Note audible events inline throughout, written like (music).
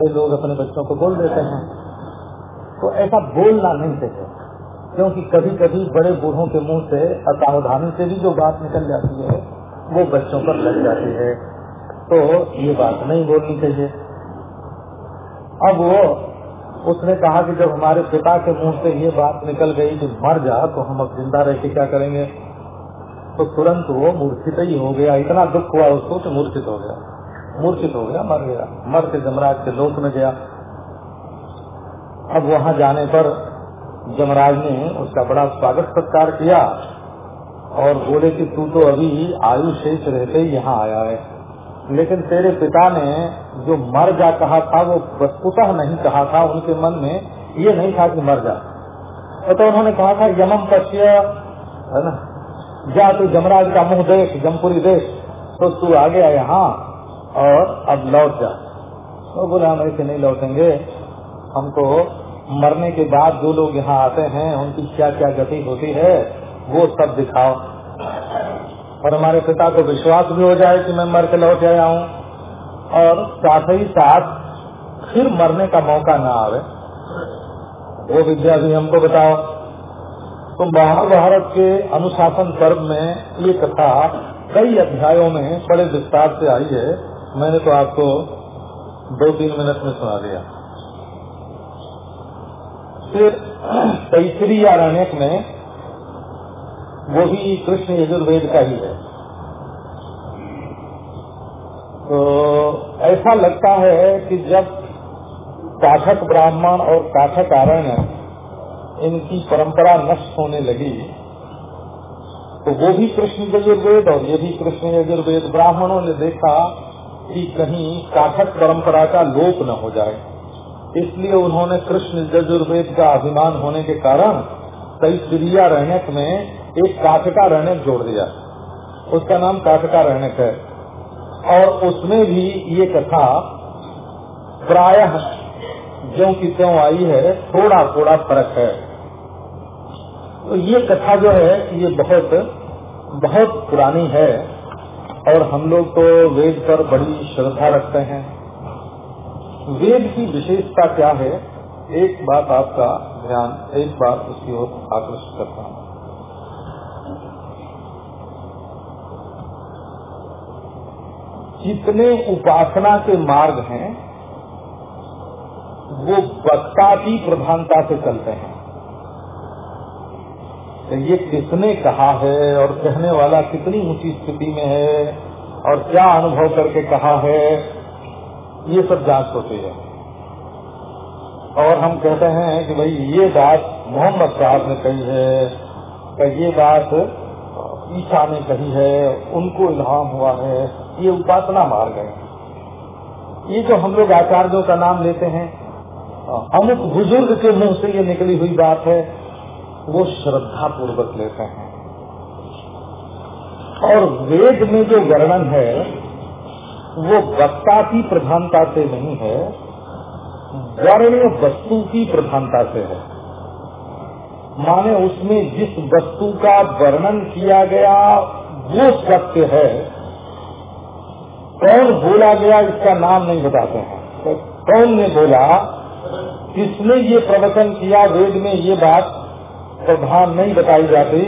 तो लोग अपने बच्चों को बोल देते हैं। तो ऐसा बोलना नहीं चाहिए, क्योंकि कभी कभी बड़े बूढ़ों के मुँह से असावधानी से भी जो बात निकल जाती है, वो बच्चों पर लग जाती है। तो ये बात नहीं बोलनी चाहिए। अब वो, उसने कहा कि जब हमारे पिता के मुँह से ये बात निकल गई कि मर जा तो हम अब ज़िंदा रह के क्या करेंगे? तो तुरंत वो मूर्छित ही हो गया। इतना दुख हुआ उसको कि मूर्छित हो गया। मूर्छित हो गया, मर गया। मर के जमराज के लोक में गया। अब वहाँ जाने पर जमराज ने उसका बड़ा स्वागत सत्कार किया और बोले कि तू तो अभी आयु शेष रहते ही यहाँ आया है। लेकिन तेरे पिता ने जो मर जा कहा था, वो वस्तुतः नहीं कहा था। उनके मन में ये नहीं था कि मर जा। तो उन्होंने कहा था यमम पश्य, है ना? जा तू जमराज का मुँह देख, जमपुरी देख तो तू आ गया यहाँ। और अब लौट जा। तो बोले, हम ऐसे नहीं लौटेंगे। हमको मरने के बाद जो लोग यहाँ आते हैं, उनकी क्या क्या गति होती है, वो सब दिखाओ। और हमारे पिता को विश्वास भी हो जाए कि मैं मर के लौट आया हूँ। और साथ ही साथ फिर मरने का मौका न आवे। वो विद्या भी हमको बताओ। तो महाभारत के अनुशासन पर्व में ये कथा कई अध्यायों में बड़े विस्तार से आई है। मैंने तो आपको दो तीन मिनट में सुना दिया। फिर तैतरी अरण्यक में वो भी कृष्ण यजुर्वेद का ही है। तो ऐसा लगता है कि जब काठक ब्राह्मण और काठक आरण्य इनकी परंपरा नष्ट होने लगी तो वो भी कृष्ण यजुर्वेद और ये भी कृष्ण यजुर्वेद ब्राह्मणों ने देखा कि कहीं काठक परंपरा का लोप न हो जाए। इसलिए उन्होंने कृष्ण यजुर्वेद का अभिमान होने के कारण तैतरीय रहनक में एक काठका रहनक जोड़ दिया। उसका नाम काठका रहनक है। और उसमें भी ये कथा प्राय ज्यो की त्यों आई है थोड़ा थोड़ा फ़र्क है। तो ये कथा जो है, ये बहुत बहुत पुरानी है। और हम लोग तो वेद पर बड़ी श्रद्धा रखते हैं। वेद की विशेषता क्या है? एक बात आपका ध्यान, एक बात उसकी ओर आकर्षित करता हूँ। जितने उपासना के मार्ग हैं, वो वक्ता की प्रधानता से चलते हैं। ये किसने कहा है और कहने वाला कितनी ऊँची स्थिति में है और क्या अनुभव करके कहा है, ये सब जाँच होती है। और हम कहते हैं कि भाई, ये बात मोहम्मद साहब ने कही है ये बात ईसा ने कही है, उनको इल्हाम हुआ है, ये उपासना मार गए ये जो हम लोग आचार्यों का नाम लेते हैं, अमुक बुज़ुर्ग के मुँह से ये निकली हुई बात है वो श्रद्धा पूर्वक लेते हैं। और वेद में जो वर्णन है, वो वक्ता की प्रधानता से नहीं है, वर्ण वस्तु की प्रधानता से है। माने उसमें जिस वस्तु का वर्णन किया गया, वो सत्य है, कौन बोला गया, इसका नाम नहीं बताते हैं। तो कौन ने बोला, किसने ये प्रवचन किया, वेद में ये बात प्रधान नहीं बताई जाती।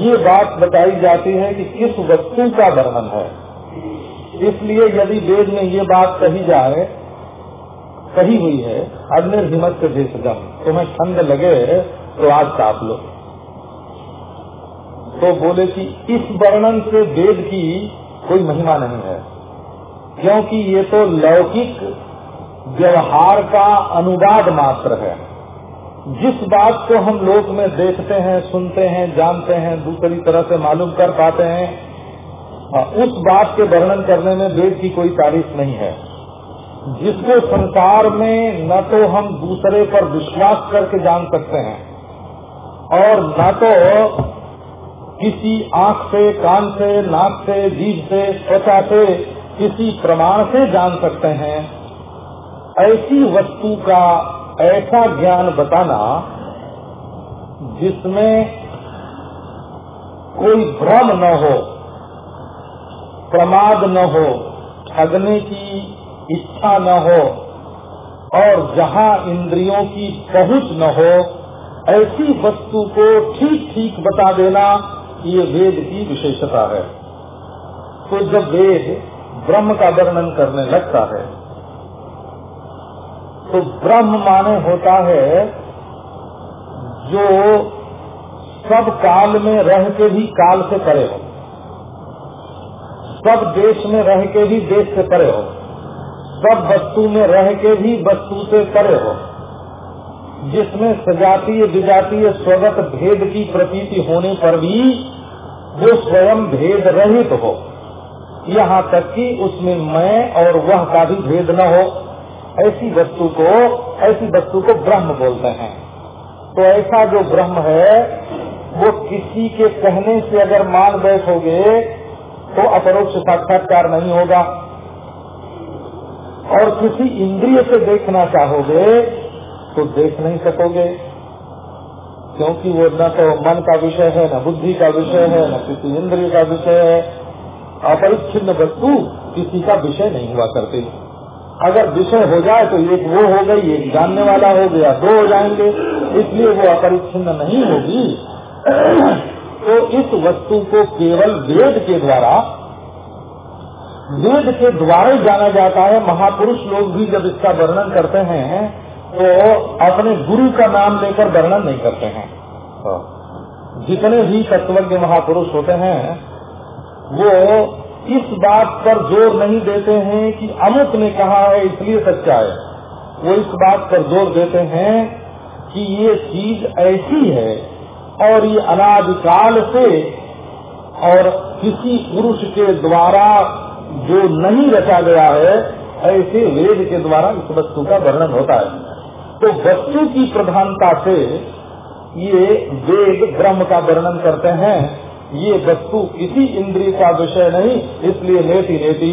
ये बात बताई जाती है कि किस वस्तु का वर्णन है। इसलिए यदि वेद में ये बात कही जाए, कही हुई है अग्नि हिमत से भेषजम तुम्हें ठंड लगे तो आज ताप लो। तो बोले कि इस वर्णन से वेद की कोई महिमा नहीं है, क्योंकि ये तो लौकिक व्यवहार का अनुवाद मात्र है। जिस बात को हम लोक में देखते हैं, सुनते हैं, जानते हैं, दूसरी तरह से मालूम कर पाते हैं, उस बात के वर्णन करने में वेद की कोई तारीफ़ नहीं है। जिसको संसार में न तो हम दूसरे पर विश्वास करके जान सकते हैं, और न तो किसी आँख से, कान से, नाक से, जीभ से, त्वचा से किसी प्रमाण से जान सकते हैं। ऐसी वस्तु का ऐसा ज्ञान बताना जिसमें कोई भ्रम न हो, प्रमाद न हो, ठगने की इच्छा न हो, और जहाँ इंद्रियों की पहुँच न हो, ऐसी वस्तु को ठीक ठीक बता देना ये वेद की विशेषता है। तो जब वेद ब्रह्म का वर्णन करने लगता है तो ब्रह्म माने होता है जो सब काल में रह के भी काल से परे हो। सब देश में रह के भी देश से परे हो। सब वस्तु में रह के भी वस्तु से परे हो। जिसमें सजातीय, विजातीय स्वगत भेद की प्रतीति होने पर भी वो स्वयं भेद रहित हो। यहाँ तक कि उसमें मैं और वह का भी भेद न हो। ऐसी वस्तु को, ऐसी वस्तु को ब्रह्म बोलते हैं। तो ऐसा जो ब्रह्म है, वो किसी के कहने से अगर मान बैठोगे तो अपरोक्ष साक्षात्कार नहीं होगा। और किसी इंद्रिय से देखना चाहोगे तो देख नहीं सकोगे। क्योंकि वो न तो मन का विषय है, न बुद्धि का विषय है, न किसी इंद्रिय का विषय है। अपरिच्छिन्न वस्तु किसी का विषय नहीं हुआ करती। अगर विषय हो जाए तो एक वो हो गई, एक जानने वाला हो गया, दो हो जाएँगे। इसलिए वो अपरिच्छिन्न नहीं होगी। तो इस वस्तु को केवल वेद के द्वारा, वेद के द्वारा ही जाना जाता है। महापुरुष लोग भी जब इसका वर्णन करते हैं तो अपने गुरु का नाम लेकर वर्णन नहीं करते हैं। जितने भी तत्वज्ञ महापुरुष होते हैं, वो इस बात पर ज़ोर नहीं देते हैं कि अमुक ने कहा है, इसलिए सच्चा है। वो इस बात पर ज़ोर देते हैं कि ये चीज़ ऐसी है और ये अनादिकाल से और किसी पुरुष के द्वारा जो नहीं रचा गया है, ऐसे वेद के द्वारा इस वस्तु का वर्णन होता है। तो वस्तु की प्रधानता से ये वेद ब्रह्म का वर्णन करते हैं। ये वस्तु किसी इंद्रिय का विषय नहीं, इसलिए नेति नेति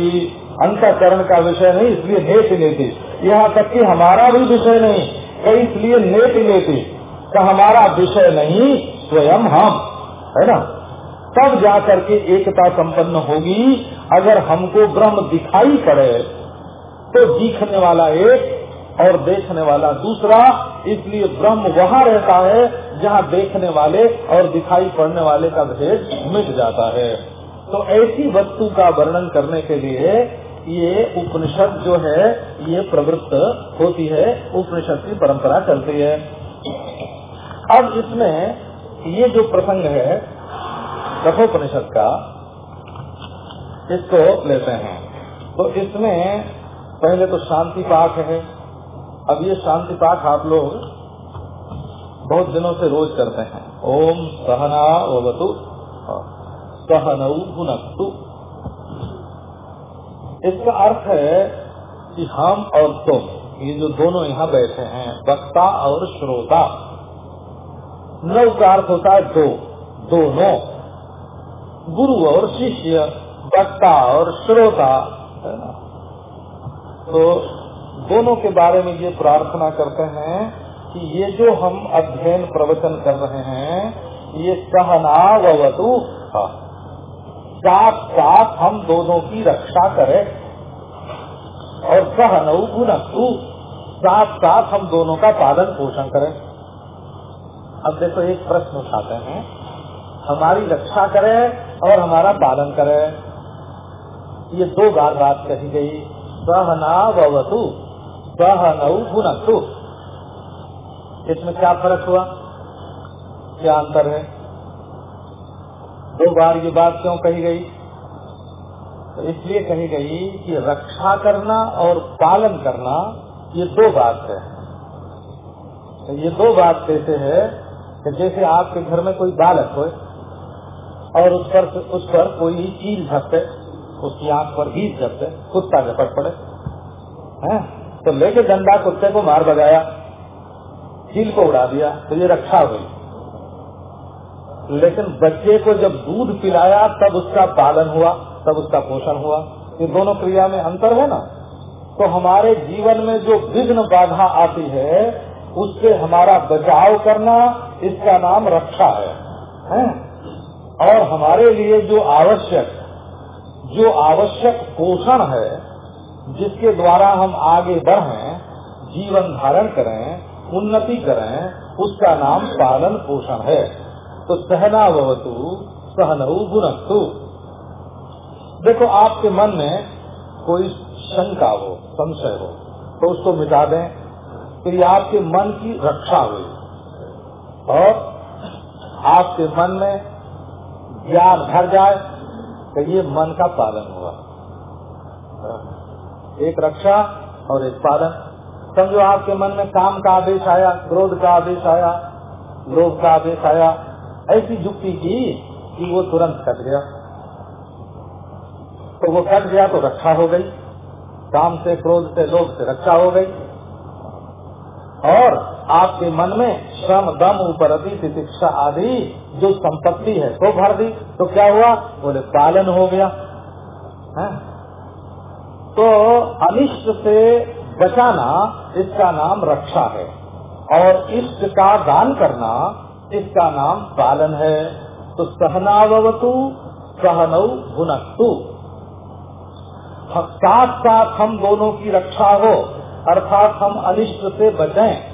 अंतकरण का विषय नहीं, इसलिए नेति नेति यहाँ तक कि हमारा भी विषय नहीं इसलिए नेति नेति का हमारा विषय नहीं, स्वयं हम, है ना? तब जाकर के एकता संपन्न होगी। अगर हमको ब्रह्म दिखाई पड़े तो दिखने वाला एक और देखने वाला दूसरा, इसलिए ब्रह्म वहाँ रहता है जहाँ देखने वाले और दिखाई पड़ने वाले का भेद मिट जाता है। तो ऐसी वस्तु का वर्णन करने के लिए ये उपनिषद जो है, ये प्रवृत्त होती है, उपनिषद की परंपरा चलती है। अब इसमें ये जो प्रसंग है, कठोपनिषद का, इसको लेते हैं। तो इसमें पहले तो शांति पाठ है। अब ये शांति पाठ आप लोग बहुत दिनों से रोज करते हैं। ओम सहना वतु सहनऊ भुनक्तु। इसका अर्थ है कि हम और तुम, ये जो दोनों यहाँ बैठे हैं, वक्ता और श्रोता। नव का अर्थ होता है दो। दोनों। गुरु और शिष्य, वक्ता और श्रोता, है ना? तो दोनों के बारे में ये प्रार्थना करते हैं कि ये जो हम अध्ययन प्रवचन कर रहे हैं, ये सहना वतु साथ साथ हम दोनों की रक्षा करें और सहनऊ गुणस्तु साथ साथ हम दोनों का पालन पोषण करें। अब देखो, एक प्रश्न उठाते हैं। हमारी रक्षा करें और हमारा पालन करें। ये दो बार बात कही गई। सहना वतु सहनऊ गुणस्तु इसमें क्या फ़र्क हुआ? क्या अंतर है? दो बार ये बात क्यों कही गई? तो इसलिए कही गई कि रक्षा करना और पालन करना ये दो बात है। तो ये दो बात कैसे है कि जैसे आपके घर में कोई बालक हो और उस पर उस पर कोई चीज़ झपटे, उसकी आँख पर घीस झपटे, कुत्ता झपट पड़े, हैं? तो लेके डंडा कुत्ते को मार बगाया चील को उड़ा दिया तो ये रक्षा हुई। लेकिन बच्चे को जब दूध पिलाया तब उसका पालन हुआ तब उसका पोषण हुआ। ये दोनों क्रिया में अंतर है ना? तो हमारे जीवन में जो विघ्न बाधा आती है उससे हमारा बचाव करना इसका नाम रक्षा है, है? और हमारे लिए जो आवश्यक जो आवश्यक पोषण है जिसके द्वारा हम आगे बढ़े जीवन धारण करें उन्नति करें, उसका नाम पालन पोषण है। तो सहना वतु सहनऊ गुणस्तु देखो, आपके मन में कोई शंका हो, संशय हो तो उसको मिटा दें तो आपके मन की रक्षा हुई। और आपके मन में ज्ञान भर जाए तो ये मन का पालन हुआ। एक रक्षा और एक पालन। समझो आपके मन में काम का आदेश आया, क्रोध का आदेश आया, लोभ का आदेश आया, ऐसी जुक्ति की कि वो तुरंत कट गया। तो वो कट गया तो रक्षा हो गई, काम से, क्रोध से, लोभ से रक्षा हो गई। और आपके मन में श्रम, दम उपरति शिक्षा आदि जो संपत्ति है, वो तो भर दी। तो क्या हुआ? बोले, पालन हो गया। है? तो अनिष्ट से बचाना इसका नाम रक्षा है। और इष्ट का दान करना, इसका नाम पालन है। तो सहनावतु सहनऊ भुनस्तु साथ साथ हम दोनों की रक्षा हो, अर्थात हम अनिष्ट से बचें,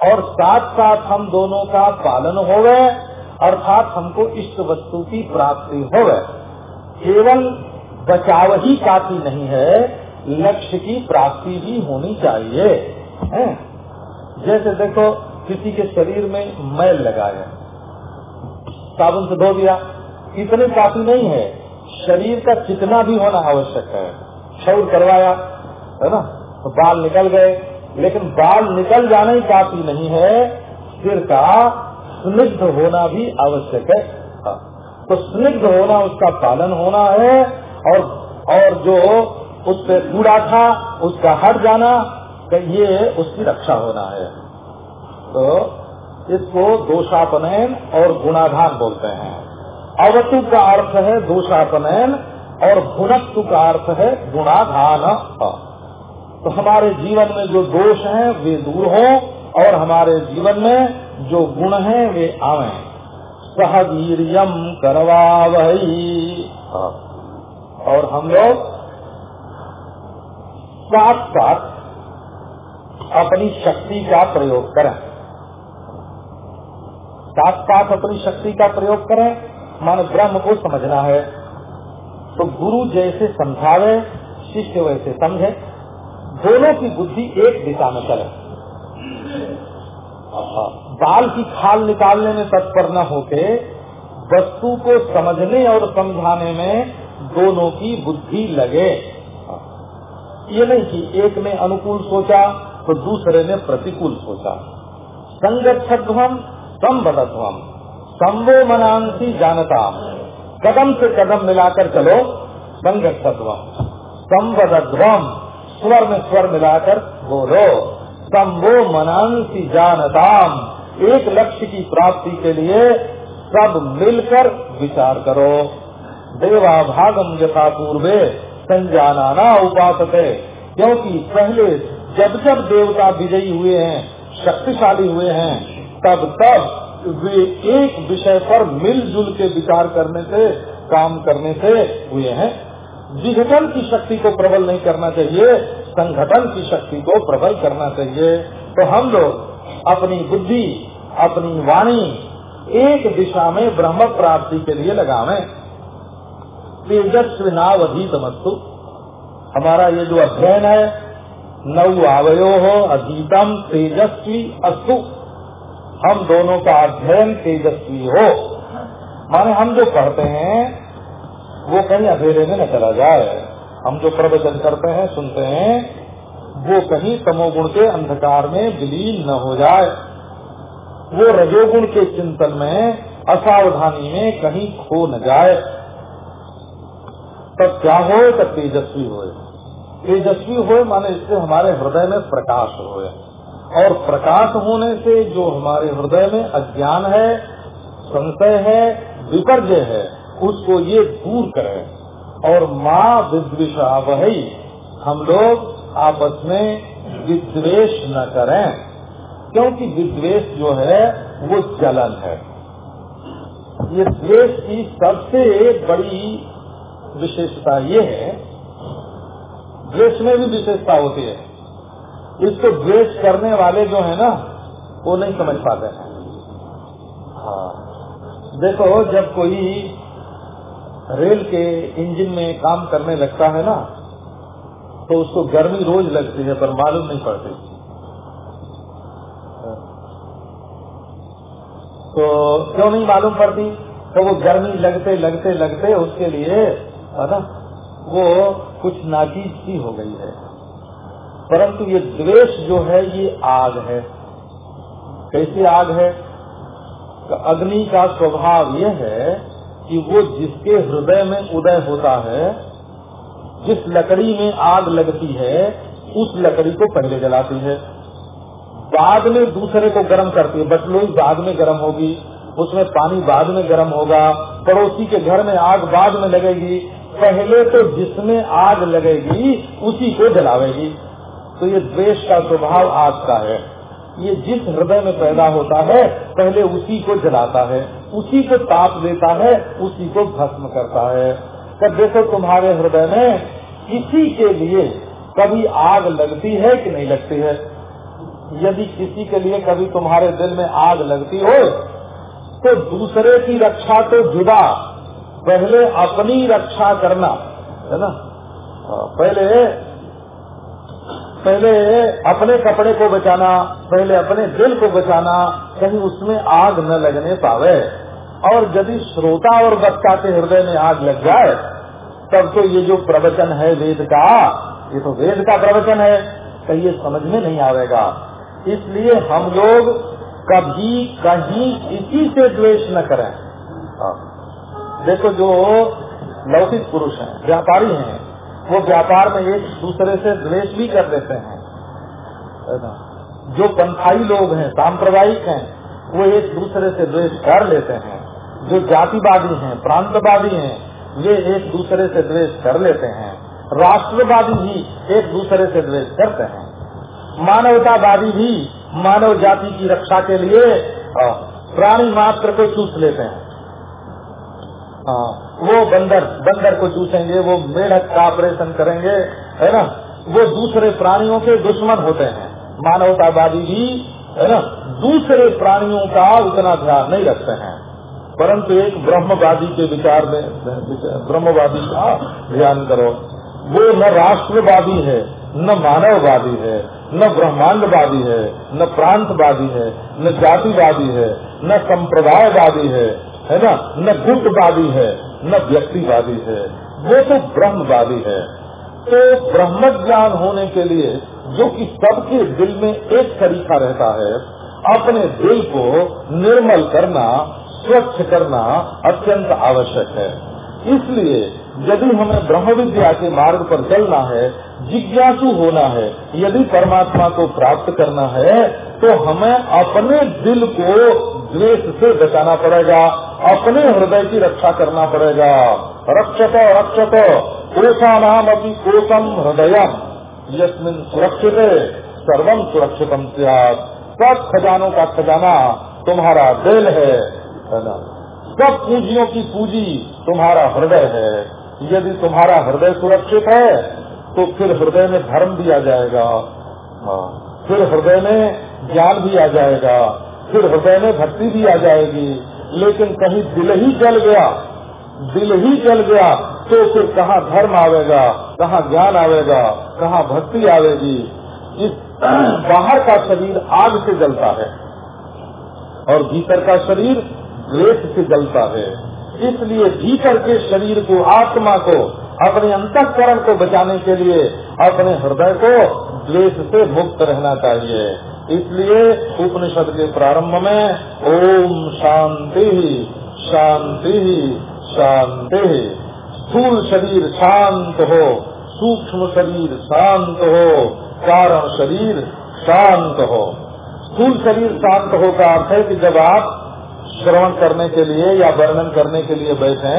और साथ साथ हम दोनों का पालन हो गए अर्थात हमको इष्ट वस्तु की प्राप्ति हो गए केवल बचाव ही काफ़ी नहीं है लक्ष्य की प्राप्ति भी होनी चाहिए, है? जैसे देखो, किसी के शरीर में मैल लगा है साबुन से धो दिया, इतने काफ़ी नहीं है। शरीर का कितना भी होना आवश्यक है। क्षौर करवाया, है ना? तो बाल निकल गए, लेकिन बाल निकल जाना ही काफ़ी नहीं है। सिर का स्निग्ध होना भी आवश्यक है तो स्निग्ध होना, उसका पालन होना है, और और जो उस पे कूड़ा था, उसका हट जाना ये उसकी रक्षा होना है। तो इसको दोषापनयन और गुणाधान बोलते हैं। अवतु का अर्थ है दोषापनयन और भुनक्तु का अर्थ है गुणाधान। तो हमारे जीवन में जो दोष हैं, वे दूर हो और हमारे जीवन में जो गुण हैं, वे आवे। सहवीरियम करवा वही और हम लोग साथ साथ अपनी शक्ति का प्रयोग करें। साथ साथ अपनी शक्ति का प्रयोग करें मान ब्रह्म को समझना है। तो गुरु जैसे समझावे शिष्य वैसे समझे दोनों की बुद्धि एक दिशा में चले। बाल की खाल निकालने में तत्पर न होके वस्तु को समझने और समझाने में दोनों की बुद्धि लगे। ये नहीं कि एक ने अनुकूल सोचा तो दूसरे ने प्रतिकूल सोचा। संगठध्वम संबद्धध्वम संवो मनांसी जानता कदम से कदम मिलाकर चलो संगठध्वम संबद्धध्वम स्वर में स्वर मिलाकर बोलो, संवो मनांसी जानताम। एक लक्ष्य की प्राप्ति के लिए सब मिलकर विचार करो। देवा भागम यथा पूर्वे संजाना उपासक है क्योंकि पहले जब जब देवता विजयी हुए हैं, शक्तिशाली हुए हैं, तब तब वे एक विषय पर मिलजुल के विचार करने से, काम करने से हुए हैं। विघटन की शक्ति को प्रबल नहीं करना चाहिए संगठन की शक्ति को प्रबल करना चाहिए। तो हम लोग अपनी बुद्धि, अपनी वाणी एक दिशा में ब्रह्म प्राप्ति के लिए लगावे। तेजस्वी नावधीत मस्तु हमारा ये जो अध्ययन है, नव आवयो हो अधीतम तेजस्वी अस्तु। हम दोनों का अध्ययन तेजस्वी हो। माने हम जो पढ़ते हैं, वो कहीं अधेरे में न चला जाए। हम जो प्रवचन करते हैं, सुनते हैं, वो कहीं तमोगुण के अंधकार में विलीन न हो जाए। वो रजोगुण के चिंतन में, असावधानी में कहीं खो न जाए। तब क्या हो? तब तेजस्वी हो तेजस्वी हो माने इससे हमारे हृदय में प्रकाश हो और प्रकाश होने से जो हमारे हृदय में अज्ञान है, संशय है, विपर्जय है, उसको ये दूर करें। और माँ विद्विषा वही हम लोग आपस में विद्वेश न करें, क्योंकि विद्वेश जो है, वो जलन है। ये द्वेष की सबसे बड़ी विशेषता ये है, द्वेष में भी विशेषता होती है। इसको द्वेष करने वाले जो है ना, वो नहीं समझ पाते हैं। हाँ। देखो, जब कोई रेल के इंजन में काम करने लगता है ना तो उसको गर्मी रोज लगती है, पर मालूम नहीं पड़ती। तो क्यों नहीं मालूम पड़ती? तो वो गर्मी लगते लगते लगते उसके लिए है ना? वो कुछ नाचीज सी हो गई है। परंतु ये द्वेष जो है, ये आग है। कैसी आग है? तो अग्नि का स्वभाव ये है कि वो जिसके हृदय में उदय होता है, जिस लकड़ी में आग लगती है, उस लकड़ी को पहले जलाती है। बाद में दूसरे को गर्म करती है। बटलोई बाद में गर्म होगी, उसमें पानी बाद में गर्म होगा, पड़ोसी के घर में आग बाद में लगेगी पहले तो जिसमें आग लगेगी, उसी को जलावेगी। तो ये द्वेष का स्वभाव आग का है। ये जिस हृदय में पैदा होता है, पहले उसी को जलाता है। उसी को ताप देता है, उसी को भस्म करता है। तब देखो तुम्हारे हृदय में किसी के लिए कभी आग लगती है कि नहीं लगती है? यदि किसी के लिए कभी तुम्हारे दिल में आग लगती हो तो दूसरे की रक्षा तो जुदा पहले अपनी रक्षा करना, है ना? पहले पहले अपने कपड़े को बचाना, पहले अपने दिल को बचाना, कहीं उसमें आग न लगने पावे। और यदि श्रोता और बच्चा के हृदय में आग लग जाए, तब तो ये जो प्रवचन है वेद का, ये तो वेद का प्रवचन है तो ये समझ में नहीं आवेगा। इसलिए हम लोग कभी कहीं किसी से द्वेष न करें। देखो जो लौकिक पुरुष हैं, व्यापारी हैं, वो व्यापार में एक दूसरे से द्वेष भी कर लेते हैं। जो पंथाई लोग हैं, सांप्रदायिक हैं, वो एक दूसरे से द्वेष कर लेते हैं। जो जातिवादी हैं, प्रांतवादी हैं वे एक दूसरे से द्वेष कर लेते हैं। राष्ट्रवादी भी एक दूसरे से द्वेष करते हैं। मानवतावादी भी मानव जाति की रक्षा के लिए प्राणी मात्र को चूस लेते हैं। वो बंदर बंदर को चूसेंगे, वो मेढक का ऑपरेशन करेंगे, है ना? वो दूसरे प्राणियों के दुश्मन होते हैं। मानवतावादी भी, है ना? दूसरे प्राणियों का उतना ध्यान नहीं रखते हैं। परंतु एक ब्रह्मवादी के विचार में, ब्रह्मवादी का ध्यान करो। वो न राष्ट्रवादी है, न मानववादी है, न ब्रह्मांडवादी है, न प्रांतवादी है, न जातिवादी है, न संप्रदायवादी है है ना? न गुटवादी है, न व्यक्तिवादी है। वो तो ब्रह्मवादी है। तो ब्रह्म ज्ञान होने के लिए जो कि सबके दिल में एक तरीका रहता है, अपने दिल को निर्मल करना, स्वच्छ करना अत्यंत आवश्यक है। इसलिए यदि हमें ब्रह्म विद्या के मार्ग पर चलना है, जिज्ञासु होना है, यदि परमात्मा को प्राप्त करना है तो हमें अपने दिल को द्वेष से बचाना पड़ेगा, अपने हृदय की रक्षा करना पड़ेगा। रक्षक रक्षक कोषा नाम अभी कोषम हृदय यस्मिन सुरक्षित सर्वम सुरक्षितम सब खजानों का खजाना तुम्हारा दिल है। सब पूंजियों की पूंजी तुम्हारा हृदय है। यदि तुम्हारा हृदय सुरक्षित है तो फिर हृदय में धर्म भी आ जाएगा। हाँ। फिर हृदय में ज्ञान भी आ जाएगा। फिर हृदय में भक्ति भी आ जाएगी। लेकिन कहीं दिल ही जल गया, दिल ही जल गया तो फिर कहाँ धर्म आवेगा, कहाँ ज्ञान आवेगा, कहाँ भक्ति आवेगी? इस (clears throat) बाहर का शरीर आग से जलता है और भीतर का शरीर द्वेष से जलता है। इसलिए भीतर के शरीर को, आत्मा को, अपने अंतकरण को बचाने के लिए अपने हृदय को द्वेष से मुक्त रहना चाहिए। इसलिए उपनिषद के प्रारंभ में ओम शांति शांति शांति स्थूल शरीर शांत हो सूक्ष्म शरीर शांत हो कारण शरीर शांत हो। स्थूल शरीर शांत हो का अर्थ है कि जब आप श्रवण करने के लिए या वर्णन करने के लिए बैठे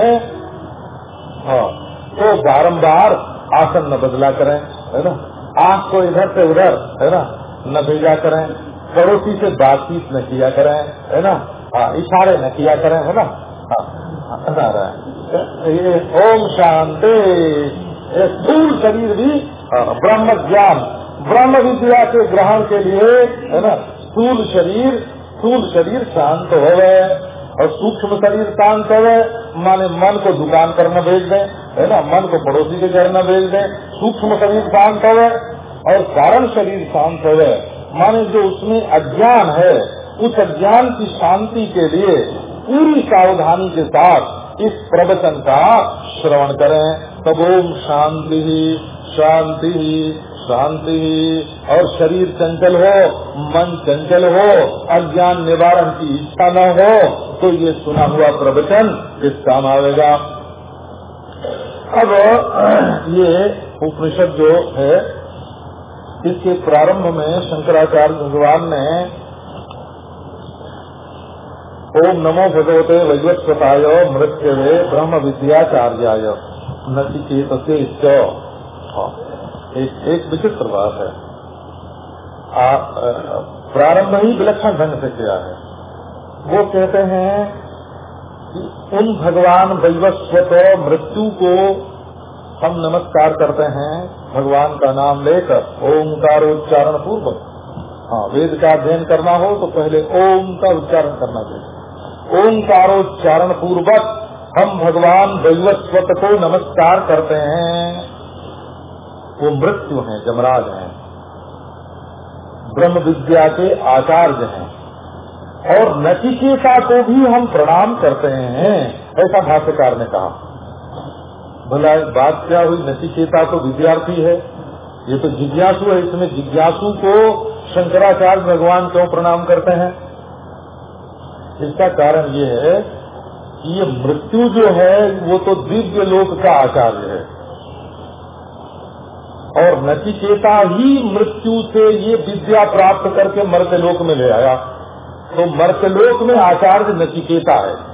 हाँ, तो बारंबार आसन न बदला करें है ना? आँख को इधर से उधर है ना? न भेजा करें पड़ोसी से बातचीत न किया करें है ना? हाँ इशारे न किया करें है ना? हाँ, हाँ ये ओम शांति स्थूल शरीर भी हाँ, ब्रह्म ज्ञान ब्रह्म विद्या के ग्रहण के लिए है ना? स्थूल शरीर स्थूल शरीर शांत हो गए और सूक्ष्म शरीर शांत हो गए माने मन को दुकान पर न भेज दें है ना? मन को पड़ोसी के घर न भेज दें सूक्ष्म शरीर शांत हो गए और कारण शरीर शांत हो। गए माने जो उसमें अज्ञान है, उस अज्ञान की शांति के लिए पूरी सावधानी के साथ इस प्रवचन का श्रवण करें। तब ओम शांति ही शांति ही, शांति और शरीर चंचल हो, मन चंचल हो, अज्ञान निवारण की इच्छा न हो तो ये सुना हुआ प्रवचन किस काम आवेगा। अब ये उपनिषद जो है इसके प्रारंभ में शंकराचार्य भगवान ने ओम नमो भगवते वैवस्वताय मृत्युवे ब्रह्म विद्याचार्याय नचिकेत हाँ, एक, एक विचित्र बात है। प्रारंभ ही विलक्षण ढंग से किया है। वो कहते हैं कि उन भगवान वैवस्वत मृत्यु को हम नमस्कार करते हैं भगवान का नाम लेकर ओंकार उच्चारण पूर्वक। हाँ वेद का अध्ययन करना हो तो पहले ओम का उच्चारण करना चाहिए। ओंकारोच्चारण पूर्वक हम भगवान दैवस्वत को नमस्कार करते हैं। वो मृत्यु हैं, जमराज हैं। ब्रह्म विद्या के आचार्य हैं। और नचिकेता को भी हम प्रणाम करते हैं, ऐसा भाष्यकार ने कहा। भला बात क्या हुई? नचिकेता तो विद्यार्थी है। ये तो जिज्ञासु है। इसमें जिज्ञासु को शंकराचार्य भगवान क्यों प्रणाम करते हैं? इसका कारण ये है कि ये मृत्यु जो है, वो तो दिव्य लोक का आचार्य है। और नचिकेता ही मृत्यु से ये विद्या प्राप्त करके मर्त्यलोक में ले आया। तो मर्त्यलोक में आचार्य नचिकेता है।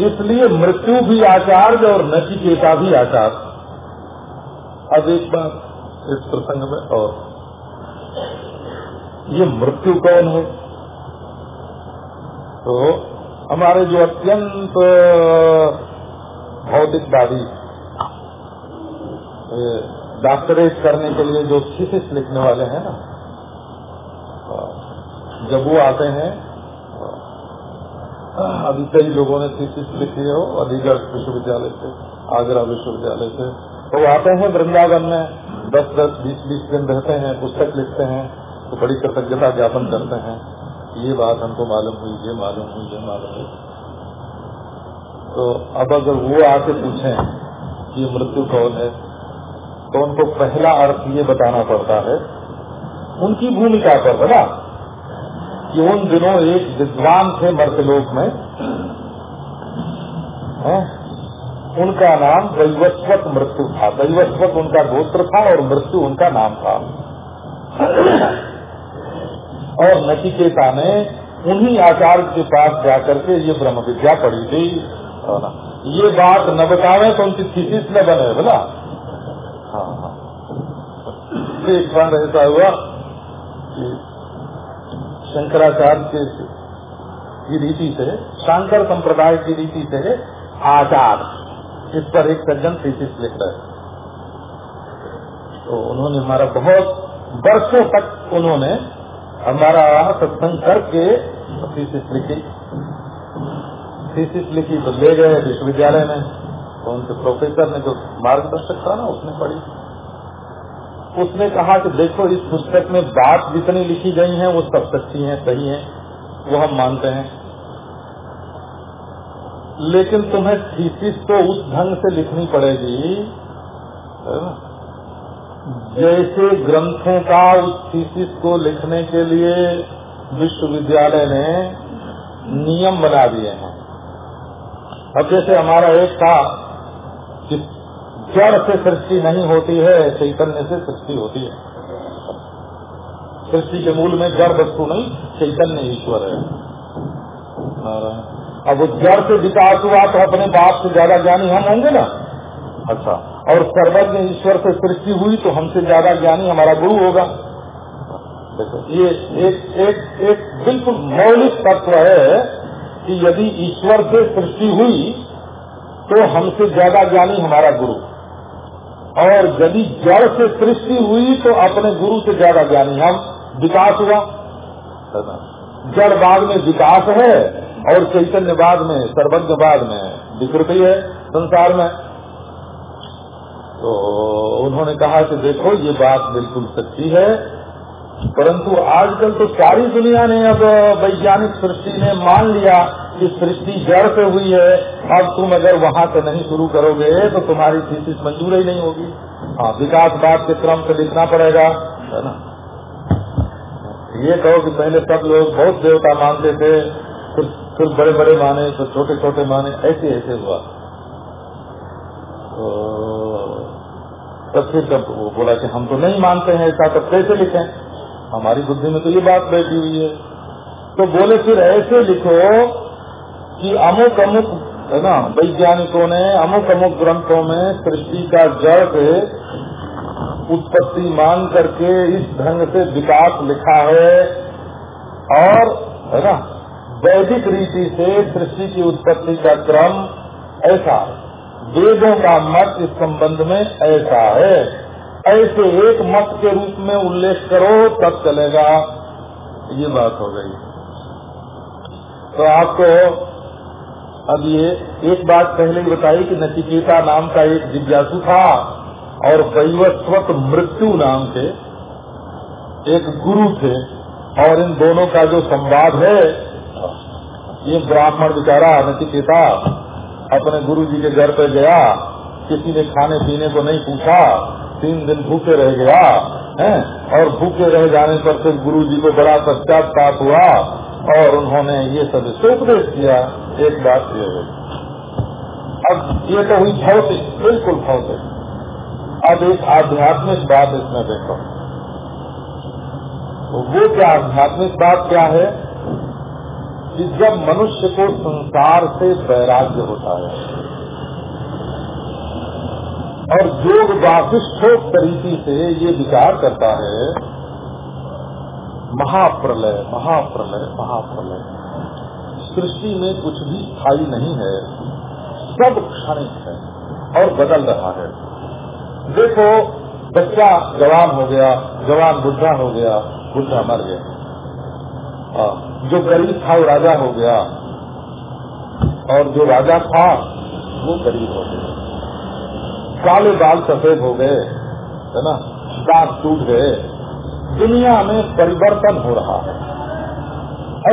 इसलिए मृत्यु भी आचार्य और नचिकेता भी आचार्य। अब एक बात इस प्रसंग में और। ये मृत्यु कौन है? तो हमारे जो अत्यंत भौतिकवादी डॉक्टरेट करने के लिए जो थीसिस लिखने वाले हैं ना, जब वो आते हैं अभी कई लोगों ने थीसिस लिखी हो अलीगढ़ विश्वविद्यालय से, आगरा विश्वविद्यालय से। तो आते हैं वृंदावन में, दस दस, बीस बीस दिन रहते हैं, पुस्तक लिखते हैं तो बड़ी कृतज्ञता ज्ञापन करते हैं। ये बात हमको मालूम हुई, ये मालूम हुई, ये मालूम हुई। तो अब अगर वो आके पूछे कि मृत्यु कौन है तो उनको पहला अर्थ ये बताना पड़ता है, उनकी भूमिका पर बना कि उन दिनों एक विद्वान थे मर्तलोक में। है? उनका नाम दैवस्वत मृत्यु था। दैवस्वत उनका गोत्र था और मृत्यु उनका नाम था। और नचिकेता ने उन्हीं आचार्य के पास जाकर के ये ब्रह्म विद्या पढ़ी थी। ये बात न बतावे तो उनकी थीसिस न बने बोला हाँ हाँ। एक बार ऐसा हुआ कि शंकराचार्य के की रीति से, शंकर संप्रदाय की रीति से आचार। इस पर एक सज्जन थीसिस लिख रहे तो उन्होंने हमारा बहुत वर्षों तक उन्होंने हमारा सत्संग करके थीसिस लिखी। थीसिस लिखी तो ले गए विश्वविद्यालय में। तो उनके प्रोफेसर ने जो मार्गदर्शक था ना, उसने पढ़ी। उसने कहा कि देखो, इस पुस्तक में बात जितनी लिखी गई है, वो सब सच्ची है, सही है, वो हम मानते हैं। लेकिन तुम्हें थीसिस तो उस ढंग से लिखनी पड़ेगी जैसे ग्रंथों का उस थीसिस को लिखने के लिए विश्वविद्यालय ने नियम बना दिए हैं। अब जैसे हमारा एक था कि जड़ से सृष्टि नहीं होती है, चैतन्य से सृष्टि होती है। सृष्टि के मूल में जड़ वस्तु नहीं, चैतन्य ईश्वर है। अब वो जड़ से विकास हुआ तो अपने बाप से ज़्यादा ज्ञानी हम होंगे ना? अच्छा और सर्वज्ञ ईश्वर से सृष्टि हुई तो हमसे ज़्यादा ज्ञानी हमारा गुरु होगा। देखो, ये एक एक एक बिल्कुल मौलिक तत्व है कि यदि ईश्वर से सृष्टि हुई तो हमसे ज़्यादा ज्ञानी हमारा गुरु। और यदि जड़ से सृष्टि हुई तो अपने गुरु से ज़्यादा ज्ञानी। हम विकास हुआ। जड़ बाद में विकास है और चैतन्य बाद में, सर्वज्ञ बाद में विकृति है संसार में। तो उन्होंने कहा कि देखो, ये बात बिल्कुल सच्ची है। परंतु आजकल तो सारी दुनिया ने अब वैज्ञानिक सृष्टि ने मान लिया कि सृष्टि जड़ से हुई है। अब तुम अगर वहाँ से नहीं शुरू करोगे तो तुम्हारी थीसिस मंजूर ही नहीं होगी। हाँ विकासवाद के क्रम से लिखना पड़ेगा, है ना? ये कहो कि पहले सब लोग बहुत देवता मानते थे, फिर फिर बड़े बड़े माने, फिर छोटे छोटे माने ऐसे ऐसे हुआ। तो फिर जब बोला कि हम तो नहीं मानते हैं, ऐसा तब कैसे लिखें? हमारी बुद्धि में तो ये बात बैठी हुई है। तो बोले, फिर ऐसे लिखो कि अमुक अमुक, है ना, वैज्ञानिकों ने अमुक अमुक ग्रंथों में सृष्टि का जड़ उत्पत्ति मान करके इस ढंग से विकास लिखा है और, है ना, वैदिक रीति से सृष्टि की उत्पत्ति का क्रम ऐसा वेदों का मत इस संबंध में ऐसा है। ऐसे एक मत के रूप में उल्लेख करो, तब चलेगा। ये बात हो गई। तो आपको अब ये एक बात पहले ही बताई कि नचिकेता नाम का एक जिज्ञासु था और वैवस्वत मृत्यु नाम के एक गुरु थे और इन दोनों का जो संवाद है, ये ब्राह्मण बेचारा नचिकेता अपने गुरु जी के घर पे गया, किसी ने खाने पीने को नहीं पूछा तीन दिन भूखे रह गया, है? और भूखे रह जाने पर फिर गुरु जी को बड़ा पश्चाताप हुआ, और उन्होंने ये सब उपदेश किया एक बात ये है। अब ये तो हुई भौतिक, बिल्कुल भौतिक। अब एक आध्यात्मिक बात इसमें देखो। तो वो क्या आध्यात्मिक बात क्या है? कि जब मनुष्य को संसार से वैराग्य होता है और योग वासिष्ठोक तरीके से ये विचार करता है, महाप्रलय महाप्रलय महाप्रलय। सृष्टि में कुछ भी स्थायी नहीं है, सब क्षणिक है और बदल रहा है। देखो, बच्चा जवान हो गया, जवान बुढ़ा हो गया, बुढ़ा मर गया। जो गरीब था, वो राजा हो गया। और जो राजा था, वो गरीब हो गया। काले बाल सफ़ेद हो गए, है ना? दांत टूट गए। दुनिया में परिवर्तन हो रहा है।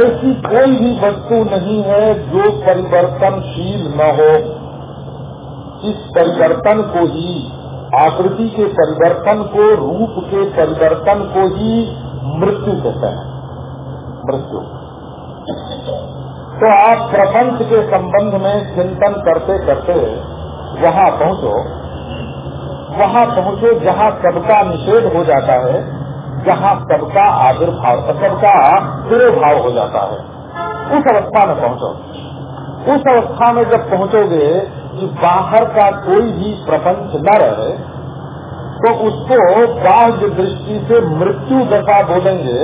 ऐसी कोई भी वस्तु नहीं है जो परिवर्तनशील न हो। इस परिवर्तन को ही, आकृति के परिवर्तन को, रूप के परिवर्तन को ही मृत्यु कहते हैं। मृत्यु। तो आप प्रपंच के संबंध में चिंतन करते करते वहाँ पहुँचो। वहाँ पहुँचो जहाँ सबका निषेध हो जाता है, जहाँ सबका आविर्भाव सबका तिरोभाव हो जाता है। उस अवस्था में पहुँचो। उस अवस्था में जब पहुँचोगे कि बाहर का कोई भी प्रपंच न रहे तो उसको बाह्य दृष्टि से मृत्यु दशा बोलेंगे,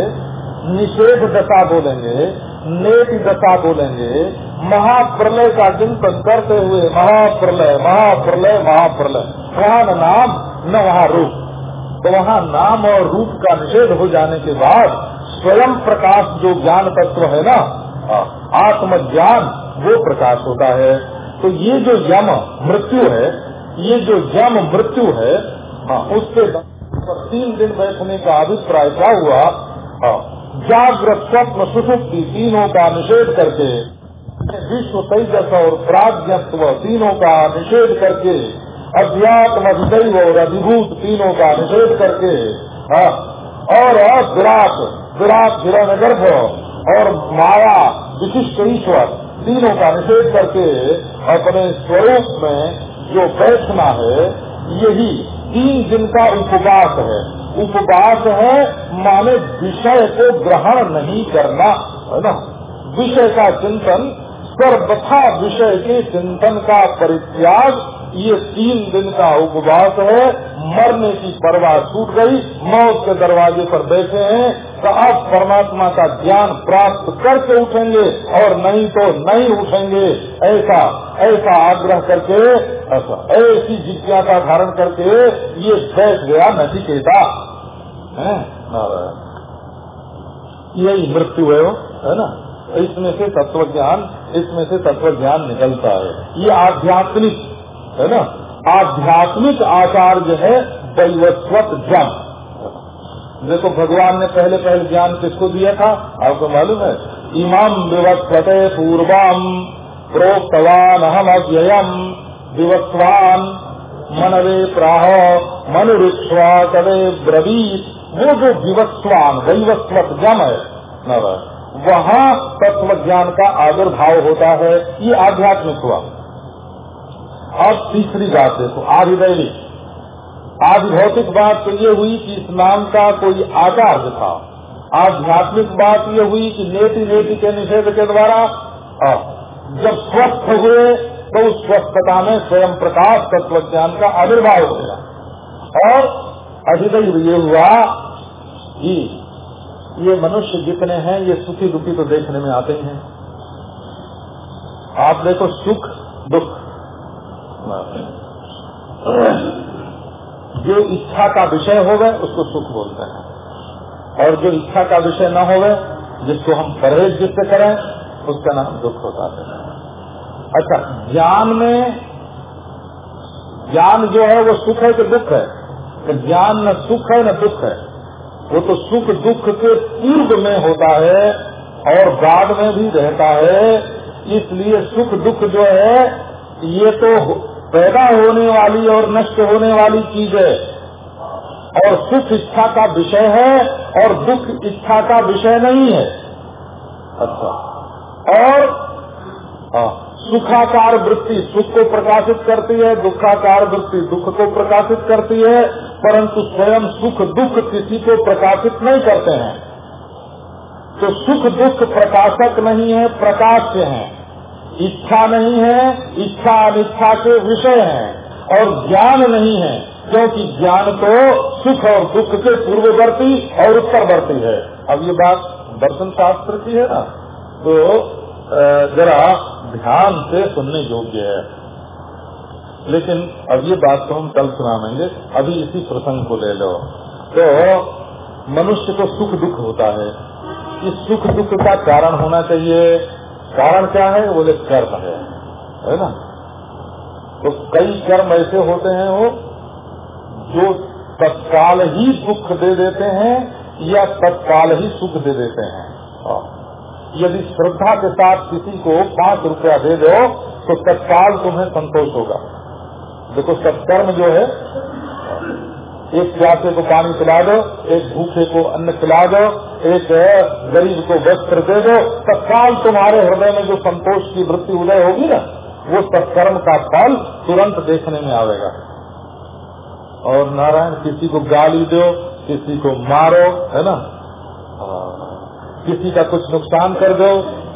निषेध दशा बोलेंगे, नेति दशा बोलेंगे। महाप्रलय का चिंतन करते हुए महाप्रलय महाप्रलय महाप्रलय। वहाँ न नाम न वहाँ रूप। तो वहाँ नाम और रूप का निषेध हो जाने के बाद स्वयं प्रकाश जो ज्ञान तत्व है ना आत्मज्ञान वो प्रकाश होता है। तो ये जो यम मृत्यु है ये जो यम मृत्यु है हाँ उसके तीन दिन बैठने का अभिप्राय क्या हुआ? हाँ, जागृत स्वप्न सुसुप्ति तीनों का निषेध करके विश्व तेजस और प्राज्ञत्व तीनों का निषेध करके अध्यात्म अधिदैव और अधिभूत तीनों का निषेध करके हाँ, और विराट विराट गर्भ और माया विशिष्ट ईश्वर तीनों का निषेध करके अपने स्वरूप में जो बैठना है यही तीन दिन का उपवास है। उपवास है माने विषय को ग्रहण नहीं करना है ना? विषय का चिंतन सर्वथा विषय के चिंतन का परित्याग ये तीन दिन का उपवास है। मरने की परवाह छूट गई। मौत के दरवाजे पर बैठे हैं। तो अब परमात्मा का ज्ञान प्राप्त करके उठेंगे और नहीं तो नहीं उठेंगे। ऐसा ऐसा आग्रह करके, ऐसा, ऐसी जिज्ञासा धारण करके ये बैठ गया नचिकेता यही मृत्यु है है ना? इसमें से तत्व ज्ञान इसमें से तत्व ज्ञान निकलता है। ये आध्यात्मिक है ना? आध्यात्मिक आचार्य है दैवस्वत ज्ञान। देखो, भगवान ने पहले पहले ज्ञान किसको दिया था? आपको मालूम है? इमाम विवस्वते पूर्वम प्रोक्तवान अहम अव्ययम विवस्वान मनवे प्राह, मनुरिक्ष्वा कवे ब्रवीत। वो जो विवस्वान वैवस्वत जम है वहाँ तत्व ज्ञान का आविर्भाव होता है। ये आध्यात्मिक हुआ। अब तीसरी बात देखो आधिदैविक आदि भौतिक बात तो ये हुई कि इस नाम का कोई आकार था आध्यात्मिक बात ये हुई कि नेति नेति के निषेध के द्वारा जब स्वस्थ हुए तो उस स्वस्थता में स्वयं प्रकाश तत्व ज्ञान का आविर्भाव हो गया और अधिदैव ये हुआ कि ये मनुष्य जितने हैं, ये सुखी दुखी तो देखने में आते ही हैं। आप देखो सुख, दुख। जो इच्छा का विषय हो गए उसको सुख बोलते हैं। और जो इच्छा का विषय न हो गए जिसको हम परहेज जिससे करें, उसका नाम दुख होता है। अच्छा ज्ञान में, ज्ञान जो है, वो सुख है कि दुख है? तो ज्ञान न सुख है, न दुख है। वो तो सुख दुख के पूर्व में होता है और बाद में भी रहता है। इसलिए सुख दुख जो है, ये तो पैदा होने वाली और नष्ट होने वाली चीज़ है। और सुख इच्छा का विषय है और दुख इच्छा का विषय नहीं है। अच्छा। और हाँ, सुखाकार वृत्ति सुख को प्रकाशित करती है दुखाकार वृत्ति दुख को प्रकाशित करती है परंतु स्वयं सुख दुख किसी को प्रकाशित नहीं करते हैं। तो सुख दुख प्रकाशक नहीं है प्रकाश्य है। इच्छा नहीं है, इच्छा अनिच्छा के विषय है और ज्ञान नहीं है, क्योंकि ज्ञान तो सुख और दुख के पूर्ववर्ती और उत्तरवर्ती है। अब ये बात दर्शन शास्त्र की है ना? तो जरा ध्यान से सुनने योग्य है। लेकिन अब ये बात तो हम कल सुनाएँगे, अभी इसी प्रसंग को ले लो। तो मनुष्य को सुख दुख होता है। इस सुख दुख का कारण होना चाहिए कारण क्या है? बोले कर्म है। है ना? तो कई कर्म ऐसे होते हैं वो, जो तत्काल ही दुख दे देते हैं या तत्काल ही सुख दे देते हैं। हाँ। यदि श्रद्धा के साथ किसी को पाँच रुपया दे दो तो तत्काल तुम्हें संतोष होगा। देखो सत्कर्म जो है एक प्यासे को पानी पिला दो, एक भूखे को अन्न खिला दो, एक गरीब को वस्त्र दे दो। तत्काल तुम्हारे हृदय में जो संतोष की वृत्ति उदय होगी ना, वो सत्कर्म का फल तुरंत देखने में आवेगा। और नारायण, किसी को गाली दो, किसी को मारो, है ना? किसी का कुछ नुकसान कर दो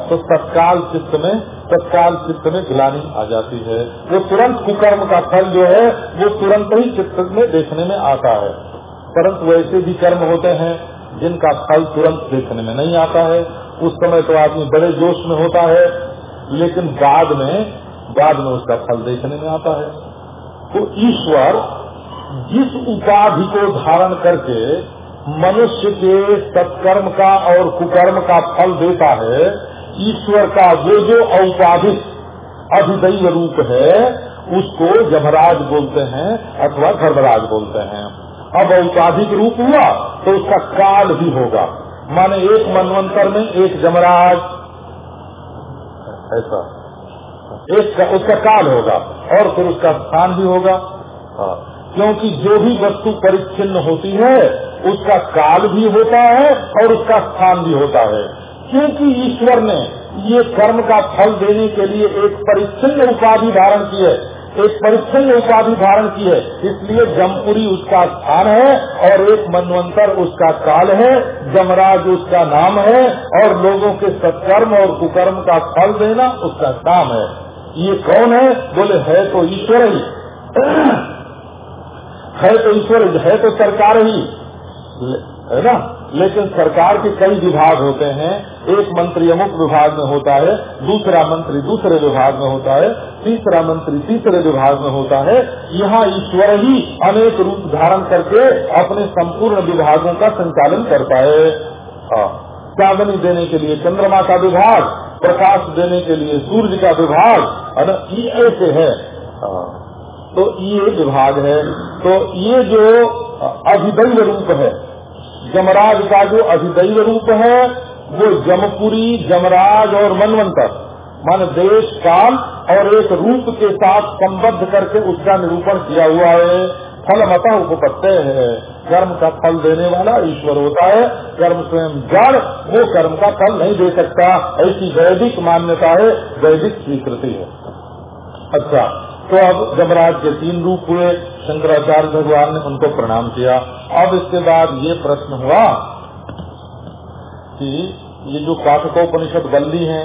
तो तत्काल चित्त में तत्काल चित्त में गिलानी आ जाती है। वो तुरंत कुकर्म का फल जो है, वो तुरंत ही चित्त में देखने में आता है। परंतु वैसे भी कर्म होते हैं, जिनका फल तुरंत देखने में नहीं आता है। उस समय तो आदमी बड़े जोश में होता है, लेकिन बाद में बाद में उसका फल देखने में आता है। तो ईश्वर जिस उपाधि को धारण करके मनुष्य के सत्कर्म का और कुकर्म का फल देता है ईश्वर का वो जो औपाधिक अधिदैव रूप है उसको जमराज बोलते हैं अथवा धर्मराज बोलते हैं। अब औपाधिक रूप हुआ तो उसका काल भी होगा। माने एक मनवंतर में एक जमराज ऐसा। एक का, उसका काल होगा और फिर उसका स्थान भी होगा। हाँ। क्योंकि जो भी वस्तु परिच्छिन्न होती है उसका काल भी होता है और उसका स्थान भी होता है। क्योंकि ईश्वर ने ये कर्म का फल देने के लिए एक परिच्छिन्न उपाधि धारण की है। एक परिच्छिन्न उपाधि धारण की है। इसलिए जमपुरी उसका स्थान है और एक मनवंतर उसका काल है, जमराज उसका नाम है और लोगों के सत्कर्म और कुकर्म का फल देना उसका काम है। ये कौन है? बोले, है तो ईश्वर ही। (clears throat) है तो ईश्वर है तो सरकार ही। है ना? लेकिन सरकार के कई विभाग होते हैं। एक मंत्री अमुक विभाग में होता है, दूसरा मंत्री दूसरे विभाग में होता है, तीसरा मंत्री तीसरे विभाग में होता है। यहाँ ईश्वर ही अनेक रूप धारण करके अपने संपूर्ण विभागों का संचालन करता है। हाँ। चांदनी देने के लिए चंद्रमा का विभाग, प्रकाश देने के लिए सूर्य का विभाग ऐसे है। हाँ। तो ये विभाग है। तो ये जो अधिदैव रूप है जमराज का जो अधिदैव रूप है, वो जमपुरी, जमराज और मनवंतर, मन देश, काल और एक रूप के साथ संबद्ध करके उसका निरूपण किया हुआ है। फल मता उपपत्ते है। कर्म का फल देने वाला ईश्वर होता है। कर्म स्वयं जड़ वो कर्म का फल नहीं दे सकता। ऐसी वैदिक मान्यता है, वैदिक स्वीकृति है। अच्छा तो अब जमराज के तीन रूप हुए, शंकराचार्य भगवान ने उनको प्रणाम किया। अब इसके बाद ये प्रश्न हुआ कि ये जो काठकोपनिषद बल्ली है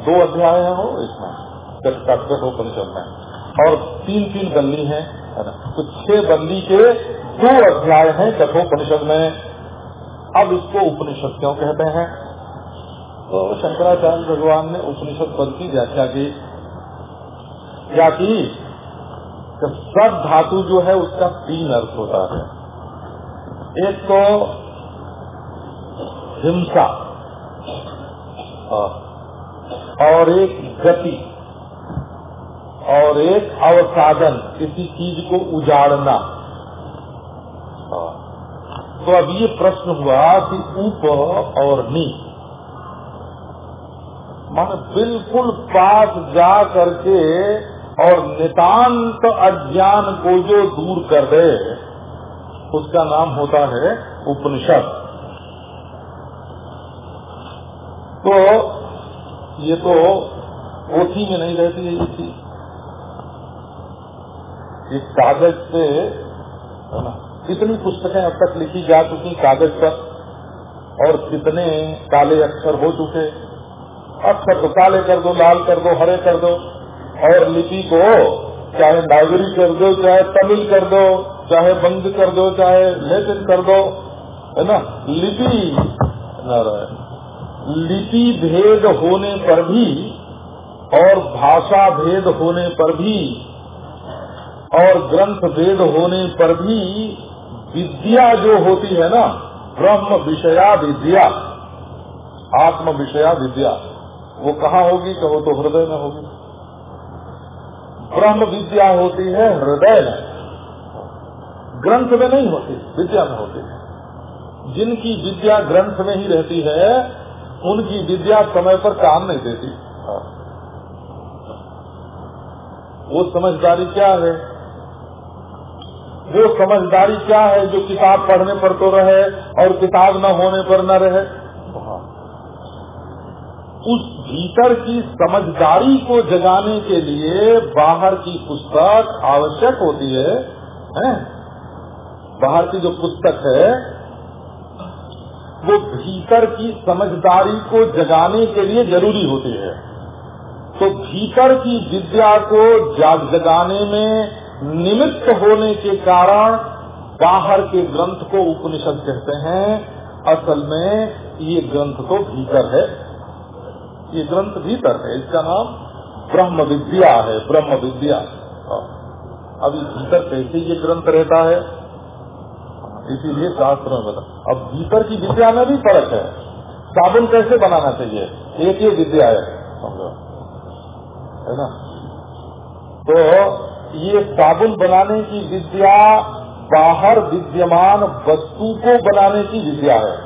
दो अध्याय है वो इसमें काठकोपनिषद में। और तीन तीन बल्ली है तो छह बल्ली के दो अध्याय हैं कठोपनिषद में। अब इसको उपनिषद क्यों कहते हैं? तो शंकराचार्य भगवान ने उपनिषद पद की व्याख्या की। क्या की सब धातु जो है उसका तीन अर्थ होता है। एक तो हिंसा और एक गति, और एक अवसाधन किसी चीज़ को उजाड़ना। तो अब ये प्रश्न हुआ कि ऊप और नी। मान बिल्कुल पास जा करके और नितांत अज्ञान को जो दूर कर दे, उसका नाम होता है उपनिषद। तो ये तो पोथी में नहीं रहती है ये चीज़। एक कागज़ से कितनी पुस्तकें अब तक लिखी जा चुकी कागज़ पर, और कितने काले अक्षर हो चुके। अक्षर तो काले कर दो, लाल कर दो, हरे कर दो। और लिपि को चाहे नागरी कर दो, चाहे तमिल कर दो, चाहे बंद कर दो, चाहे लेटिन कर दो, है ना? लिपि लिपि भेद होने पर भी और भाषा भेद होने पर भी और ग्रंथ भेद होने पर भी विद्या जो होती है ना, ब्रह्म विषया विद्या, आत्म विषया विद्या, वो कहाँ होगी? कहो तो हृदय में होगी। ब्रह्म विद्या होती है, हृदय में। ग्रंथ में नहीं होती, विद्या में होती है। जिनकी विद्या ग्रंथ में ही रहती है, उनकी विद्या समय पर काम नहीं देती। वो समझदारी क्या है? वो समझदारी क्या है जो किताब पढ़ने पर तो रहे और किताब न होने पर न रहे? उस भीतर की समझदारी को जगाने के लिए बाहर की पुस्तक आवश्यक होती है, है? बाहर की जो पुस्तक है वो भीतर की समझदारी को जगाने के लिए ज़रूरी होती है। तो भीतर की विद्या को जाग जगाने में निमित्त होने के कारण बाहर के ग्रंथ को उपनिषद कहते हैं। असल में ये ग्रंथ तो भीतर है। ये ग्रंथ भीतर है इसका नाम ब्रह्म विद्या है ब्रह्म विद्या हाँ। अभी भीतर कैसे ये ग्रंथ रहता है? इसीलिए शास्त्र में बता। अब भीतर की विद्या में भी फ़र्क है। साबुन कैसे बनाना चाहिए? एक ही विद्या है। है ना? तो ये साबुन बनाने की विद्या बाहर विद्यमान वस्तु को बनाने की विद्या है,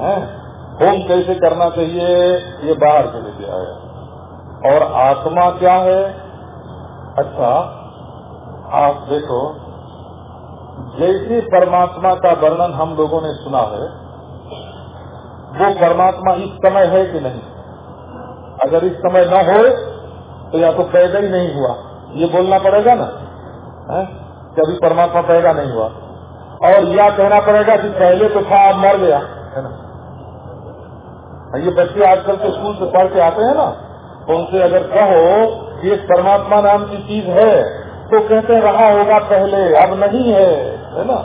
है? होम कैसे करना चाहिए, ये बाहर से विद्या है। और आत्मा क्या है? अच्छा आप देखो, जैसे परमात्मा का वर्णन हम लोगों ने सुना है, वो परमात्मा इस समय है कि नहीं? अगर इस समय न हो तो या तो पैदा ही नहीं हुआ। ये बोलना पड़ेगा ना? है? कभी परमात्मा पैदा नहीं हुआ। और या कहना पड़ेगा कि पहले तो था, अब मर गया, है ना? ये बच्चे आजकल के स्कूल से पढ़ के आते हैं ना। तो उनसे अगर कहो कि एक परमात्मा नाम की चीज़ है तो कहते रहा होगा पहले, अब नहीं है। है ना?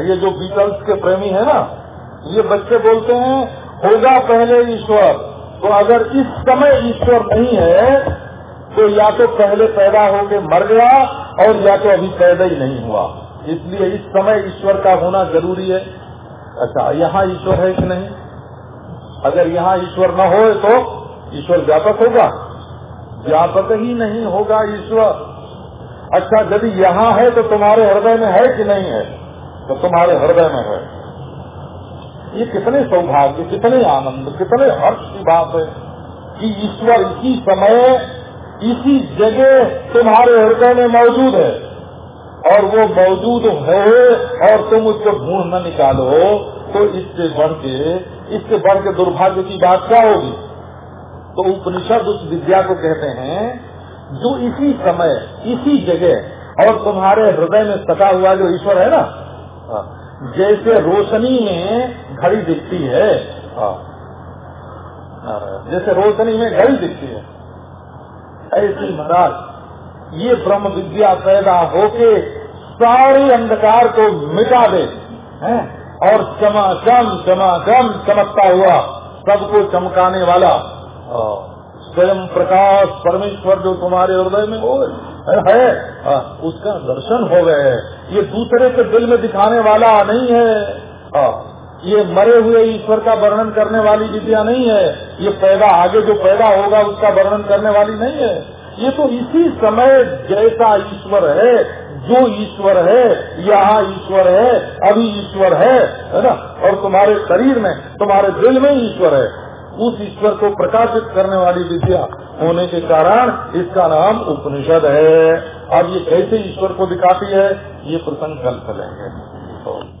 ये जो बीटल्स के प्रेमी है ना, ये बच्चे बोलते हैं, होगा पहले ईश्वर। तो अगर इस समय ईश्वर नहीं है तो या तो पहले पैदा होके मर गया और या तो अभी पैदा ही नहीं हुआ। इसलिए इस समय ईश्वर का होना ज़रूरी है। अच्छा यहाँ ईश्वर है कि नहीं? अगर यहाँ ईश्वर न हो तो ईश्वर व्यापक होगा। व्यापक ही नहीं होगा ईश्वर। अच्छा यदि यहाँ है तो तुम्हारे हृदय में है कि नहीं है? तो तुम्हारे हृदय में है। ये कितने सौभाग्य, कितने आनंद, कितने हर्ष की बात है कि ईश्वर इसी समय, इसी जगह तुम्हारे हृदय में मौजूद है। और वो मौजूद है और तुम उसको ढूंढ न निकालो। तो इससे बढ़ के इससे बढ़ के दुर्भाग्य की बात क्या होगी? तो उपनिषद उस विद्या को कहते हैं जो इसी समय इसी जगह और तुम्हारे हृदय में सटा हुआ जो ईश्वर है ना? हाँ, जैसे रोशनी में घड़ी दिखती है। हाँ, जैसे रोशनी में घड़ी दिखती है। ऐसी महाराज ये ब्रह्म विद्या पैदा होके सारे अंधकार को मिटा दे। हैं? और चमाचम चमाचम चमकता हुआ सबको चमकाने वाला। स्वयं प्रकाश परमेश्वर जो तुम्हारे हृदय में हो है उसका दर्शन हो गए। है ये दूसरे के दिल में दिखाने वाला नहीं है। ये मरे हुए ईश्वर का वर्णन करने वाली विद्या नहीं है। ये पैदा, आगे जो पैदा होगा उसका वर्णन करने वाली नहीं है। ये तो इसी समय जैसा ईश्वर है। जो ईश्वर है, यहाँ ईश्वर है, अभी ईश्वर है है ना? और तुम्हारे शरीर में, तुम्हारे दिल में ईश्वर है। उस ईश्वर को प्रकाशित करने वाली विद्या होने के कारण इसका नाम उपनिषद है। अब ये कैसे ईश्वर को दिखाती है, ये प्रसंग कल चलेंगे तो।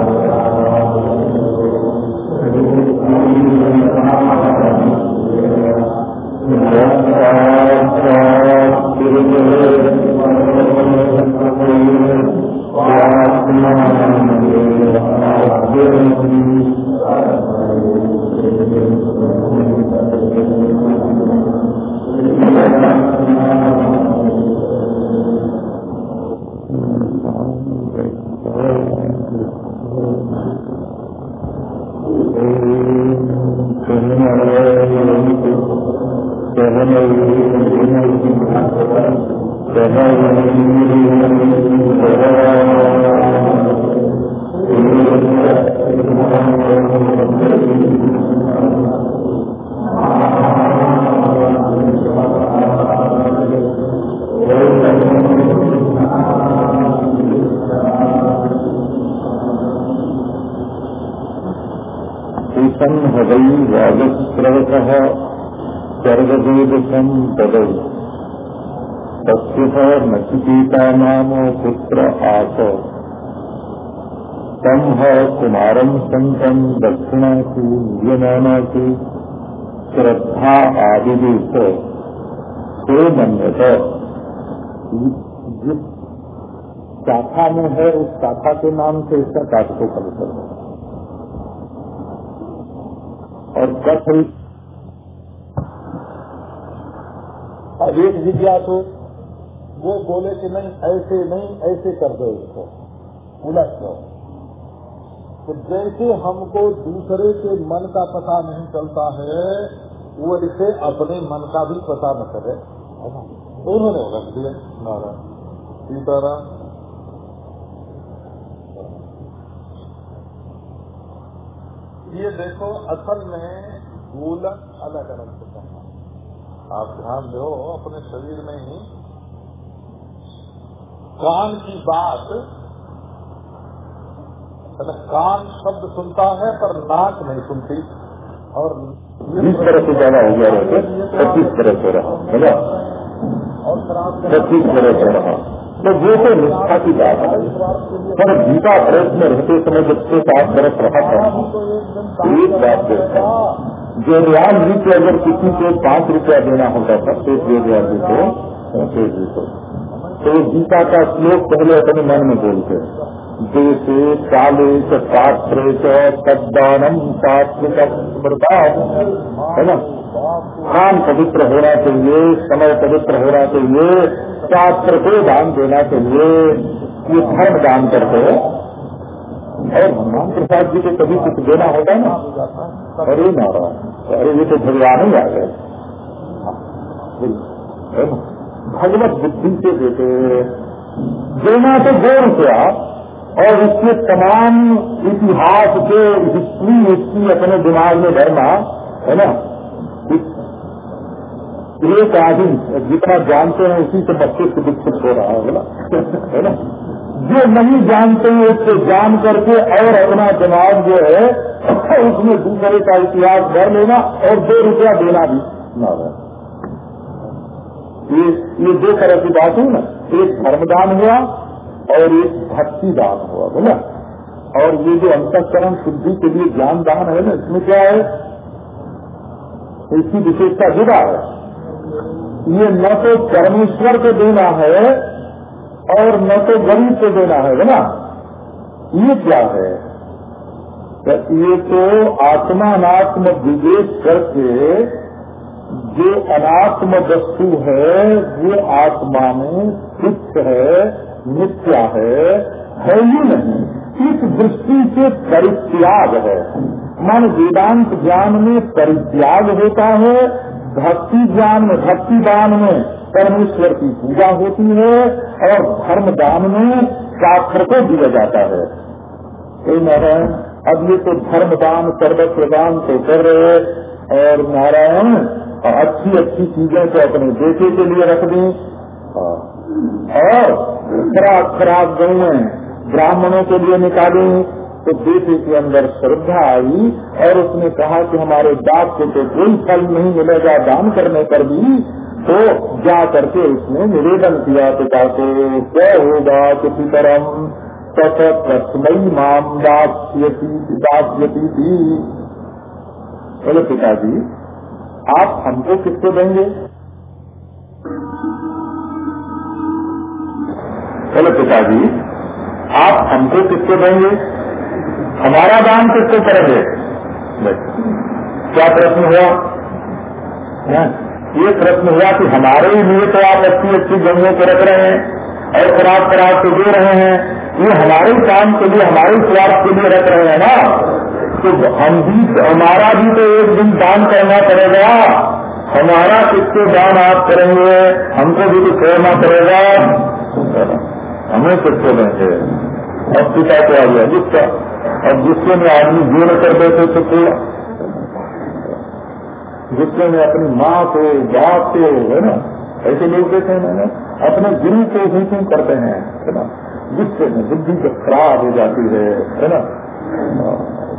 नचिकेता नाम पुत्र आस। तम है कुमारम संतम दक्षिणा की नियमाना की श्रद्धा आदिदेश से मन्यत जिस शाखा में है, उस शाखा के नाम से इसका काटको कल्पन है और कथ अब एक जिज्ञासु वो बोले कि नहीं, ऐसे नहीं, ऐसे कर दो इसको। उलट दो। तो जैसे हमको दूसरे के मन का पता नहीं चलता है, वो इसे अपने मन का भी पता न करे। उन्होंने रख दिया, नारायण। सीताराम। ये देखो, असल में गोलक अलग अलग होता है। आप ध्यान दो, अपने शरीर में ही कान की बात कान शब्द सुनता है पर नाक नहीं सुनती। और बीस तरह से ज़्यादा हो गया रहते पच्चीस तरह से रहा है ना? और पच्चीस तरह से रहा। तो वो तो निष्ठा की बात है। पर गीता प्रेस में रहते समय जब से सात बरस रहा था एक बात देखा। जो राम जी को अगर किसी को पाँच रुपया देना होता था शेष वेदव्यास जी को जी को। तो गीता का श्लोक पहले अपने मन में बोलते हैं। देशे काले च पात्रे च तद्दानम सात्विक स्मृता है ना? स्थान पवित्र होना चाहिए, समय पवित्र होना चाहिए, शास्त्र को दान देना चाहिए, ये धर्म दान करते हैं। और हनुमान प्रसाद जी को कभी कुछ देना होगा ना? अरे नारायण, अरे ये तो भगवान ही आ गए। भगवत बुद्धि से देते देना तो दो रुपया और इसके तमाम इतिहास के हिस्ट्री हिस्ट्री अपने दिमाग में भरना है ना? एक आदमी, जितना जानते हैं, उसी से मस्तिष्क विकसित हो रहा है, ना? (laughs) है ना? जो नहीं जानते हैं, उससे जान करके और अपना दिमाग जो है, उसमें दूसरे का इतिहास भर लेना और दो रुपया देना भी ना ये ये दो तरह की बात हुई ना। एक धर्मदान हुआ और एक भक्ति दान हुआ बोला और ये जो अंतकरण शुद्धि के लिए ज्ञान दान है ना, इसमें क्या है? इसकी विशेषता जुदा है। ये न तो परमेश्वर को देना है और न तो गरीब को देना है बोला ये क्या है? तो ये तो आत्मात्म विवेक करके जो अनात्म वस्तु है, वो आत्मा में तुच्छ है, मिथ्या है है ही नहीं। इस दृष्टि से परित्याग है। मन वेदांत ज्ञान में परित्याग होता है, भक्ति ज्ञान में, भक्ति दान में परमेश्वर की पूजा होती है, और धर्म दान में शास्त्र को दिया जाता है। नारायण, अब ये तो धर्म दान सर्वस्व दान तो कर रहे और नारायण अच्छी अच्छी चीज़ें तो अपने बेटे के लिए रख दी। और खराब खराब गऊ ब्राह्मणों के लिए निकाली तो बेटे के अंदर श्रद्धा आई और उसने कहा कि हमारे बाप को तो कोई फल नहीं मिलेगा दान करने पर भी तो जा करके उसने निवेदन किया, पिता को क्या होगा किसी तरह? तस्मयी माम थी। बोले पिताजी आप हमको किसको देंगे? चलो पिताजी, आप हमको किसको देंगे? हमारा दान किसको करेंगे? क्या प्रश्न हुआ? ये प्रश्न हुआ कि हमारे लिए तो आप अच्छी अच्छी जमीनों को रख रहे हैं और खराब खराब को दे रहे हैं। ये हमारे काम के लिए, हमारे स्वार्थ के लिए रख रहे हैं ना? तो हम भी, हमारा भी तो एक दिन दान करना पड़ेगा। हमारा किसको दान आप करेंगे? हमको भी तो करना पड़ेगा। हमें किसको देंगे? अब पिता को आ गया गुस्सा अब गुस्से में आदमी जोड़ कर देते तो थोड़ा गुस्से में अपनी माँ को बाप को है ना? ऐसे लोग देखे हैं अपने गुरु को ही क्यों करते हैं? है ना? गुस्से में बुद्धि जब खराब हो जाती है है ना?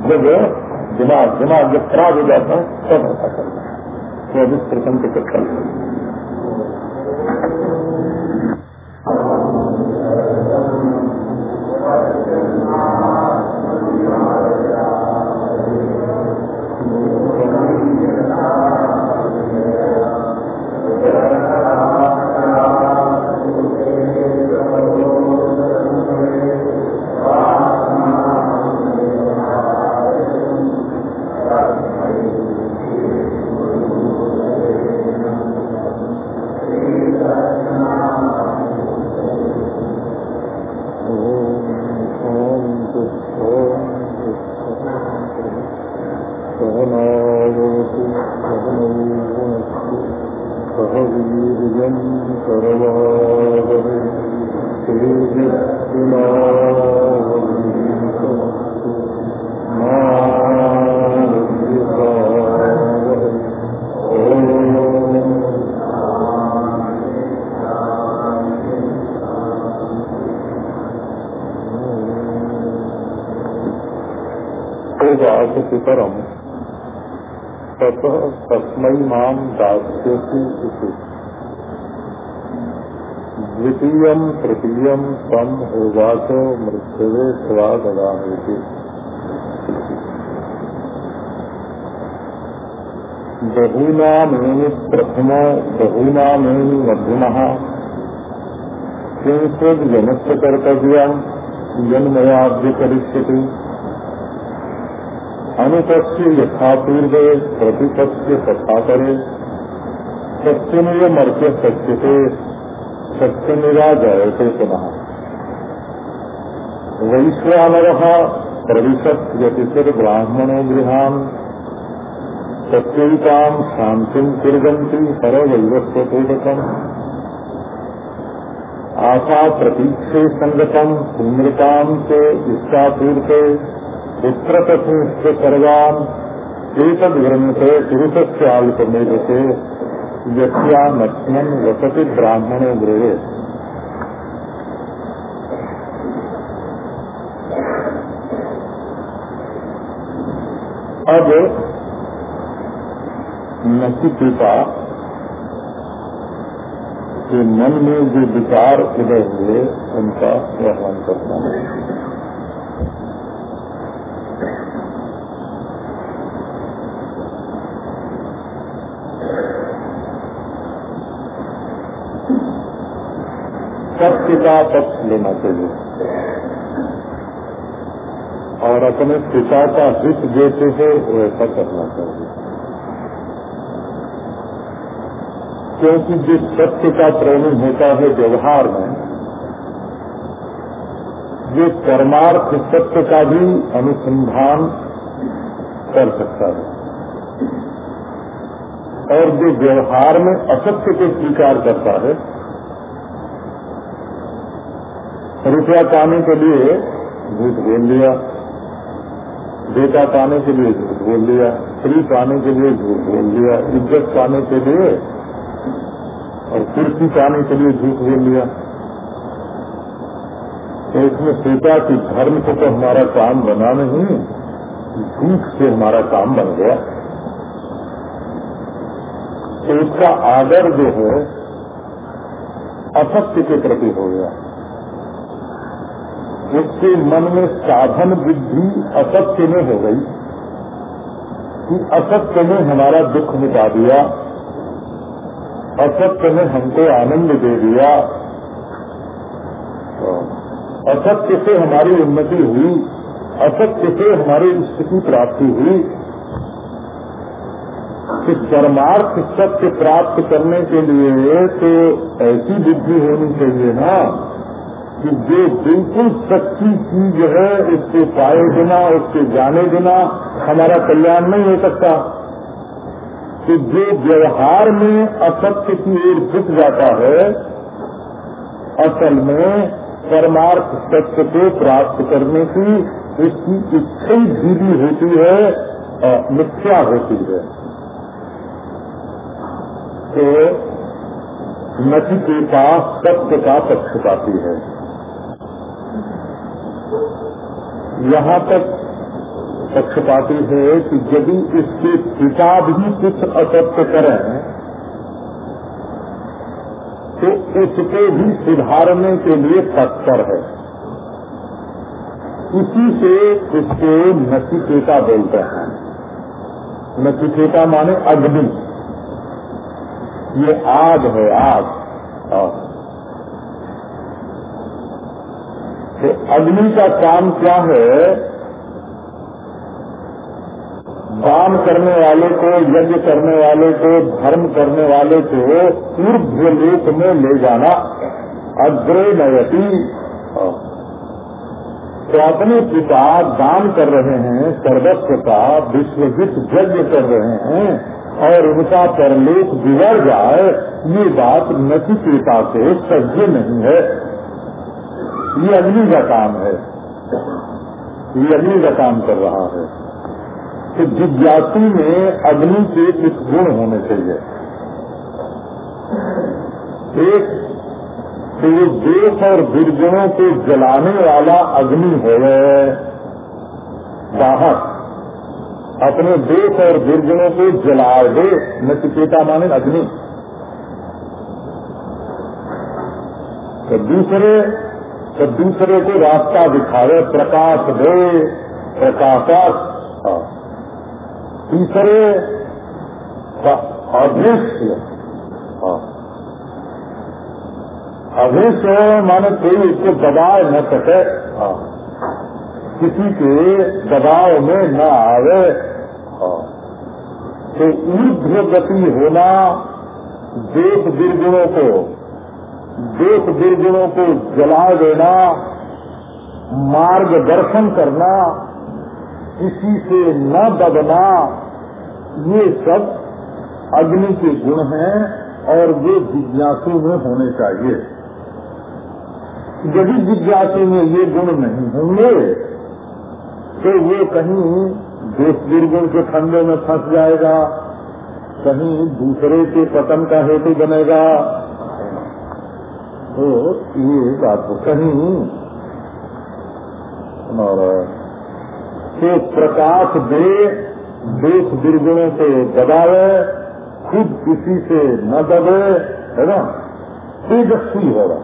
जब दिमाग दिमाग जब खराब हो जाता है, तब ऐसा करना है। तो प्रसंग को कर माम दास्यति द्वितीय तृतीय तम होवाच मृत्युवे स्वागदामेति बहूनामेनि प्रथमो, बहूनामेनि मध्यम। किंचित जनस्य कर्तव्य जन्मयाद्य करिष्यति अनुपस्य यथापूर्व प्रतिपस्य तथा करे सत्यमेव मर्त्य सत्यते सत्यमेवा जायते पुनः। वैश्वानर प्रविशत व्यतिचर ब्राह्मणो गृहान सत्यताम शांति कुरंती परवैवस्वपूर्वकम आशा प्रतीक्षे संगतम सुमृताम से इच्छापूर्ते पुत्रपत्नी सर्वान एक ग्रंथे पुरुष से मत्स्यन वसति ब्राह्मणो गृह। अब नचिकेता के मन में जो विचार उदय हुए, उनका वर्णन करता है सत्य का पक्ष लेना चाहिए। और अपने पिता का हित देते हैं, वो ऐसा करना चाहिए। क्योंकि जिस सत्य का प्रेमी होता है व्यवहार में वो परमार्थ सत्य का भी अनुसंधान कर सकता है। और जो व्यवहार में असत्य को स्वीकार करता है रुपया पाने के लिए झूठ बोल लिया बेटा पाने के लिए झूठ बोल लिया स्त्री पाने के लिए झूठ बोल लिया इज़्ज़त पाने के लिए और कुर्सी पाने के लिए झूठ बोल तो इसमें सोचा कि धर्म को तो हमारा काम बना नहीं झूठ से हमारा काम बन गया। तो उसका आदर जो है असत्य के प्रति हो गया। उसके मन में साधन बुद्धि असत्य में हो गई, कि असत्य ने हमारा दुख मिटा दिया, असत्य ने हमको आनंद दे दिया असत्य से हमारी उन्नति हुई, असत्य से हमारी स्थिति प्राप्ति हुई, कि परमार्थ सत्य प्राप्त करने के लिए तो ऐसी बुद्धि होनी चाहिए ना। कि जो बिल्कुल सच्ची चीज़ है उसके पाए बिना, उसके जाने बिना हमारा कल्याण नहीं हो सकता। कि जो व्यवहार में असत्य की ओर झुक जाता है, असल में परमार्थ सत्य को प्राप्त करने की उसकी इच्छा धीरी होती है मिथ्या होती है। तो नची के पास सत्य का पक्षपाती है। यहाँ तक पक्षपाती है कि यदि इसके पिता भी कुछ असत्य करें तो उसको भी सुधारने के लिए तत्पर है। इसी से इसको नचिकेता बोलते हैं। नचिकेता माने अग्नि। ये आग है, आग। तो अग्नि का काम क्या है? दान करने वाले को, यज्ञ करने वाले को, धर्म करने वाले को ऊर्ध्व लोक में ले जाना अग्रे नयती। तो अपने पिता दान कर रहे हैं सर्वस्व का विश्वजित यज्ञ कर रहे हैं और उनका परलोक बिगड़ जाए, ये बात नचिकेता से सज्ज नहीं है। ये अग्नि का काम है। ये अग्नि का काम कर रहा है। तो जिज्ञासु में अग्नि के कुछ गुण होने चाहिए। एक तो ये देश और दुर्गुणों को जलाने वाला अग्नि है। बाहर, अपने देश और दुर्गुणों को जला दे, नचिकेता माने अग्नि। तो दूसरे तो दूसरे को रास्ता दिखावे, प्रकाश दे प्रकाशक हाँ। तीसरे अदृश्य हाँ। अभिष माने कोई उसको दबाए न सके हाँ। किसी के दबाव में न आवे हाँ। तो ऊर्ध्व गति होना देश दुर्गुणों को देश दुर्गुणों को जला देना, मार्गदर्शन करना, किसी से न दबना, ये सब अग्नि के गुण हैं और वे जिज्ञासु में होने चाहिए। यदि जिज्ञासु में ये गुण नहीं होंगे तो वो कहीं देश दुर्गुण के खंडे में फंस जाएगा, कहीं दूसरे के पतन का हेतु बनेगा। तो ये बात तो कहीं और तो प्रकाश दे, देश दुर्गुणों को दबावे खुद किसी से न दबे, है ना? तेजस्वी होगा।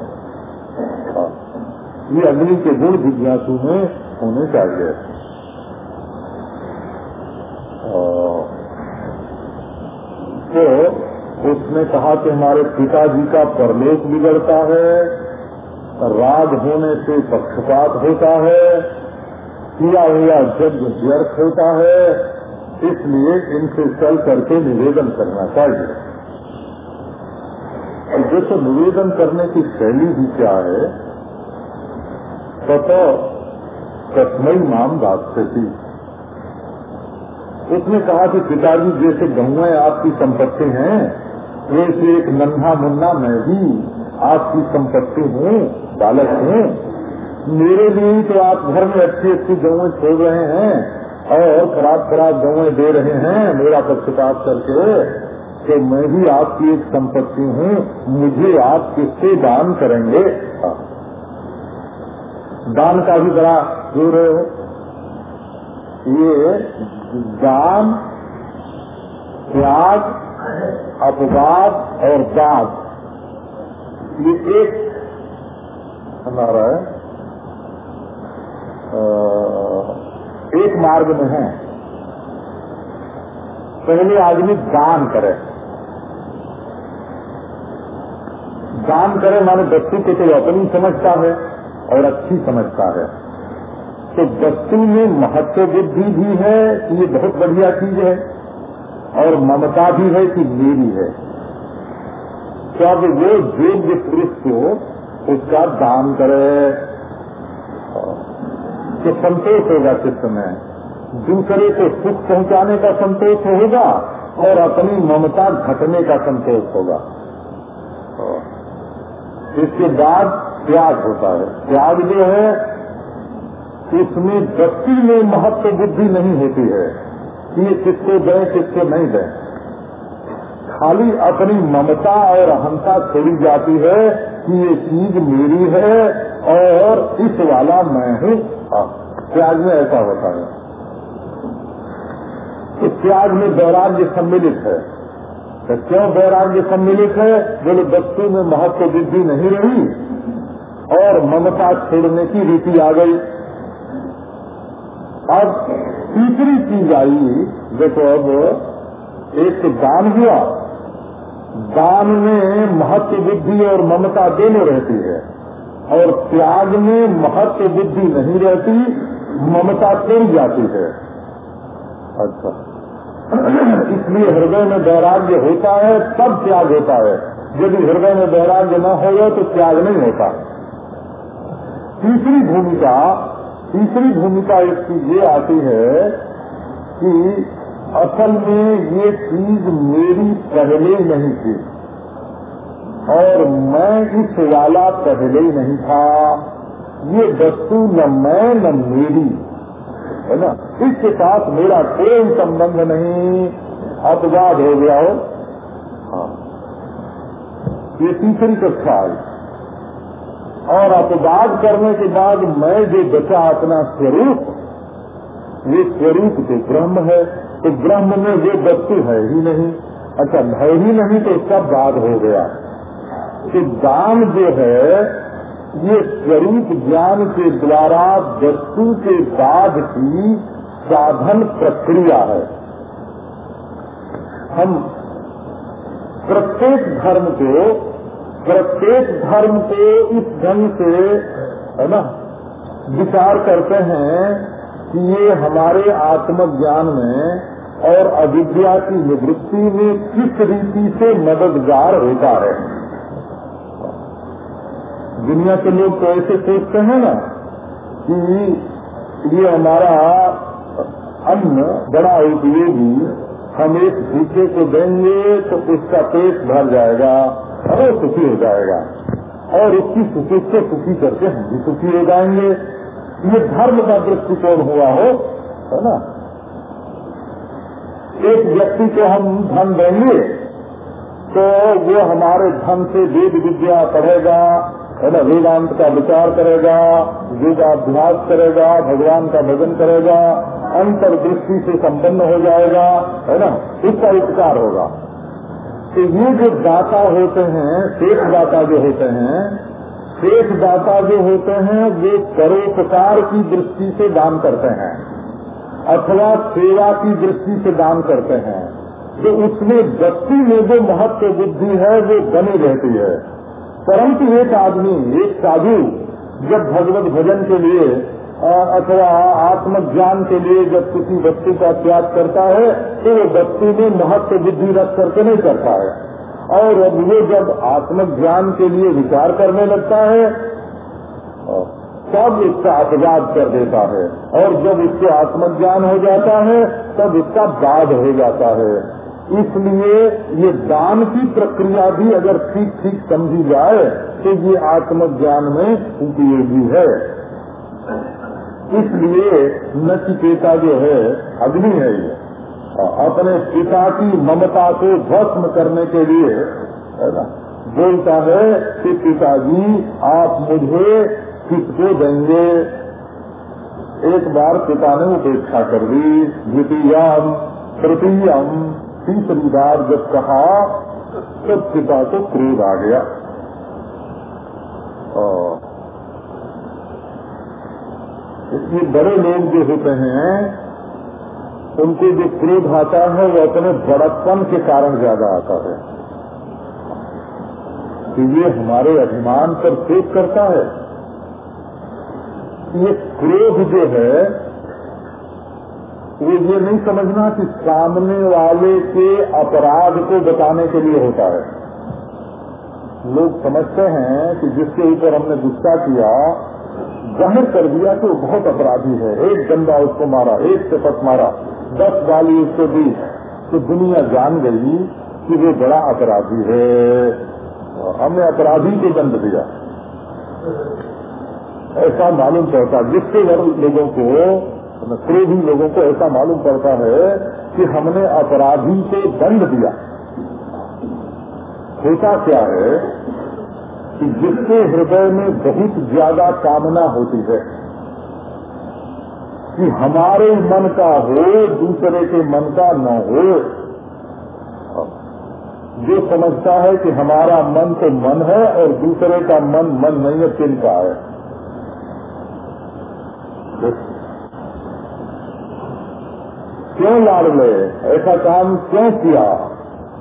ये अग्नि के गुण जिज्ञासु में होने चाहिए। तो उसने कहा कि हमारे पिताजी का परलोक बिगड़ता है, राग होने से पक्षपात होता है, किया हुआ जब व्यर्थ होता है, इसलिए इनसे चल करके निवेदन करना चाहिए। और जैसे निवेदन करने की शैली भी क्या है तो कस्मई नाम थी उसने कहा कि पिताजी जैसे गहुए आपकी संपत्ति हैं वैसे एक नन्हा मुन्ना मैं भी आपकी संपत्ति हूँ, बालक हूँ। मेरे लिए तो आप घर में अच्छी अच्छी गहुए छोड़ रहे हैं और खराब खराब गहुए दे रहे हैं मेरा पक्षपात करके। तो मैं भी आपकी एक संपत्ति हूँ, मुझे आप किससे दान करेंगे? दान का भी बड़ा ज़ोर है। ये दान त्याग अपवाद और दाद। ये एक हमारा एक मार्ग में है। पहले आदमी दान करे। दान करे माने व्यक्ति को तो अपनी समझता है और अच्छी समझता है। तो वस्तु में महत्व बुद्धि भी है, ये बहुत बढ़िया चीज़ है। और ममता भी है कि मेरी है। तो वो योग्य पुरुष को उसका दान करे? तो संतोष होगा चित्त में। दूसरे को सुख पहुँचाने का संतोष होगा और अपनी ममता घटने का संतोष होगा। इसके बाद त्याग होता है। त्याग जो है इसमें व्यक्ति में महत्व बुद्धि नहीं होती है। कि ये किसको दें किसको नहीं दें। खाली अपनी ममता और अहंता छोड़ी जाती है कि ये चीज़ मेरी है और इस वाला मैं हूँ। हाँ, त्याग में ऐसा होता है। तो त्याग में वैराग्य सम्मिलित है। तो क्यों वैराग्य सम्मिलित है? बोले वस्तु में महत्व बुद्धि नहीं रही और ममता छोड़ने की रीति आ गई। अब तीसरी चीज़ आई अब, एक दान हुआ। दान में महत्व बुद्धि और ममता दोनों रहती है। और त्याग में महत्व बुद्धि नहीं रहती, ममता तोड़ जाती है। अच्छा। इसलिए हृदय में वैराग्य होता है, तब त्याग होता है। यदि हृदय में वैराग्य न हो तो त्याग नहीं होता। तीसरी भूमिका तीसरी भूमिका इसकी ये आती है कि असल में ये चीज़ मेरी पहले नहीं थी और मैं इस वाला पहले नहीं था। ये वस्तु न मैं, न मेरी, है ना? इसके साथ मेरा कोई संबंध नहीं। अपवाद हो गया हो। हाँ। ये तीसरी कक्षा आई। और अपवाद करने के बाद मैं जो बचा अपना स्वरूप, ये स्वरूप तो ब्रह्म है तो ब्रह्म में वो वस्तु है ही नहीं। अच्छा है ही नहीं तो उसका बाद हो गया। तो दान जो है, ये स्वरूप ज्ञान के द्वारा वस्तु के बाद की साधन प्रक्रिया है। हम प्रत्येक धर्म को प्रत्येक धर्म को इस ढंग से है ना, विचार करते हैं कि ये हमारे आत्मज्ञान में और अविद्या की निवृत्ति में किस रीति से मददगार होता है। दुनिया के लोग तो ऐसे सोचते हैं ना कि ये हमारा अन्न बड़ा उपयोगी, हम एक भूखे को देंगे तो उसका पेट भर जाएगा। और सुखी हो जाएगा। और उसकी सुखी से सुखी करके हम भी सुखी हो जाएँगे। ये धर्म का दृष्टिकोण हुआ हो, है ना? एक व्यक्ति को हम धन देंगे तो वो हमारे धन से वेद विद्या पढ़ेगा, है ना? वेदांत का विचार करेगा योगाभ्यास करेगा, भगवान का भजन करेगा, अंतर्दृष्टि से संपन्न हो जाएगा, है ना? इसका उपकार होगा। तो ये जो दाता होते हैं, शेष दाता जो होते हैं, शेष दाता जो होते हैं, वे परोपकार की दृष्टि से दान करते हैं, अथवा सेवा की दृष्टि से दान करते हैं। तो उसमें व्यक्ति में जो महत्व बुद्धि है, वो बनी रहती है। परंतु एक आदमी, एक साधु, जब भगवत भजन के लिए अथवा आत्मज्ञान के लिए जब किसी व्यक्ति का त्याग करता है तो वो व्यक्ति में महत्व बुद्धि रख करके नहीं करता है। और अब वो जब आत्मज्ञान के लिए विचार करने लगता है तब इसका अपवाद कर देता है। और जब इसके आत्मज्ञान हो जाता है, तब इसका बाध हो जाता है। इसलिए ये दान की प्रक्रिया भी अगर ठीक ठीक समझी जाए तो ये आत्मज्ञान में उपयोगी है। इसलिए नचिकेता जो है, अग्नि है ये। अपने पिता की ममता को भस्म करने के लिए, है ना, बोलता है कि पिताजी, आप मुझे किसको देंगे? एक बार पिता ने उपेक्षा कर दी द्वितीयम तृतीयम तीसरी बार जब कहा, तब पिता को क्रोध आ गया। इसलिए बड़े लोग जो होते हैं, उनको जो क्रोध आता है, वो अपने बड़प्पन के कारण ज़्यादा आता है। तो ये हमारे अभिमान पर क्रोध करता है। ये क्रोध जो है, वो ये नहीं समझना कि सामने वाले के अपराध को बताने के लिए होता है। लोग समझते हैं कि जिसके ऊपर हमने गुस्सा किया ज़ाहिर कर दिया कि वो बहुत अपराधी है। एक गंदा उसको मारा, एक चपट मारा, दस गाली उसको दी। तो दुनिया जान गई कि वो बड़ा अपराधी है। हमने अपराधी को दंड दिया। ऐसा मालूम पड़ता जिससे लोगों को, क्रोधी लोगों को ऐसा मालूम पड़ता है कि हमने अपराधी को दंड दिया। होता क्या है? कि जिसके हृदय में बहुत ज़्यादा कामना होती है कि हमारे मन का हो, दूसरे के मन का न हो। जो समझता है कि हमारा मन तो मन है और दूसरे का मन मन नहीं है तिनका है। क्यों लाड़ ले? ऐसा काम क्यों किया?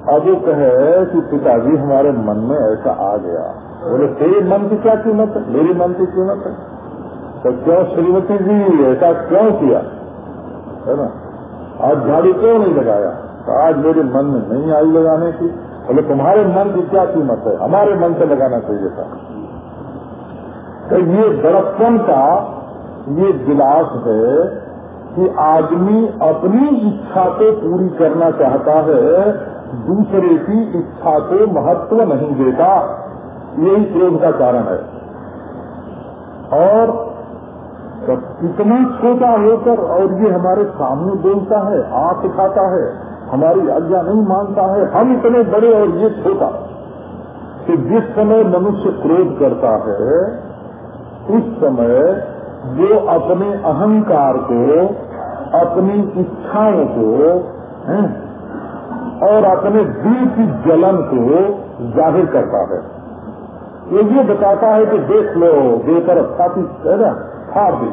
अब वो कहे कि पिताजी, हमारे मन में ऐसा आ गया। बोले, तेरे मन की क्या कीमत है? मेरे मन की कीमत है। तो क्यों श्रीमती जी ऐसा क्यों किया? है ना? आज झाड़ू क्यों नहीं लगाया? तो आज मेरे मन में नहीं आई लगाने की। बोले, तुम्हारे मन की क्या कीमत है? हमारे मन से लगाना चाहिए था। तो ये बड़प्पन का ये विलास है कि आदमी अपनी इच्छा को पूरी करना चाहता है, दूसरे की इच्छा को महत्व नहीं देता। यही क्रोध का कारण है और इतना छोटा होकर और ये हमारे सामने बोलता है आँख उठाता है, हमारी आज्ञा नहीं मानता है, हम इतने बड़े और ये छोटा कि जिस समय मनुष्य क्रोध करता है, उस समय वो अपने अहंकार को, अपनी इच्छाओं को? और अपने दिल की जलन को ज़ाहिर करता है ये ये बताता है कि देख लो बेहतर स्थापित है ना फाड़ दी।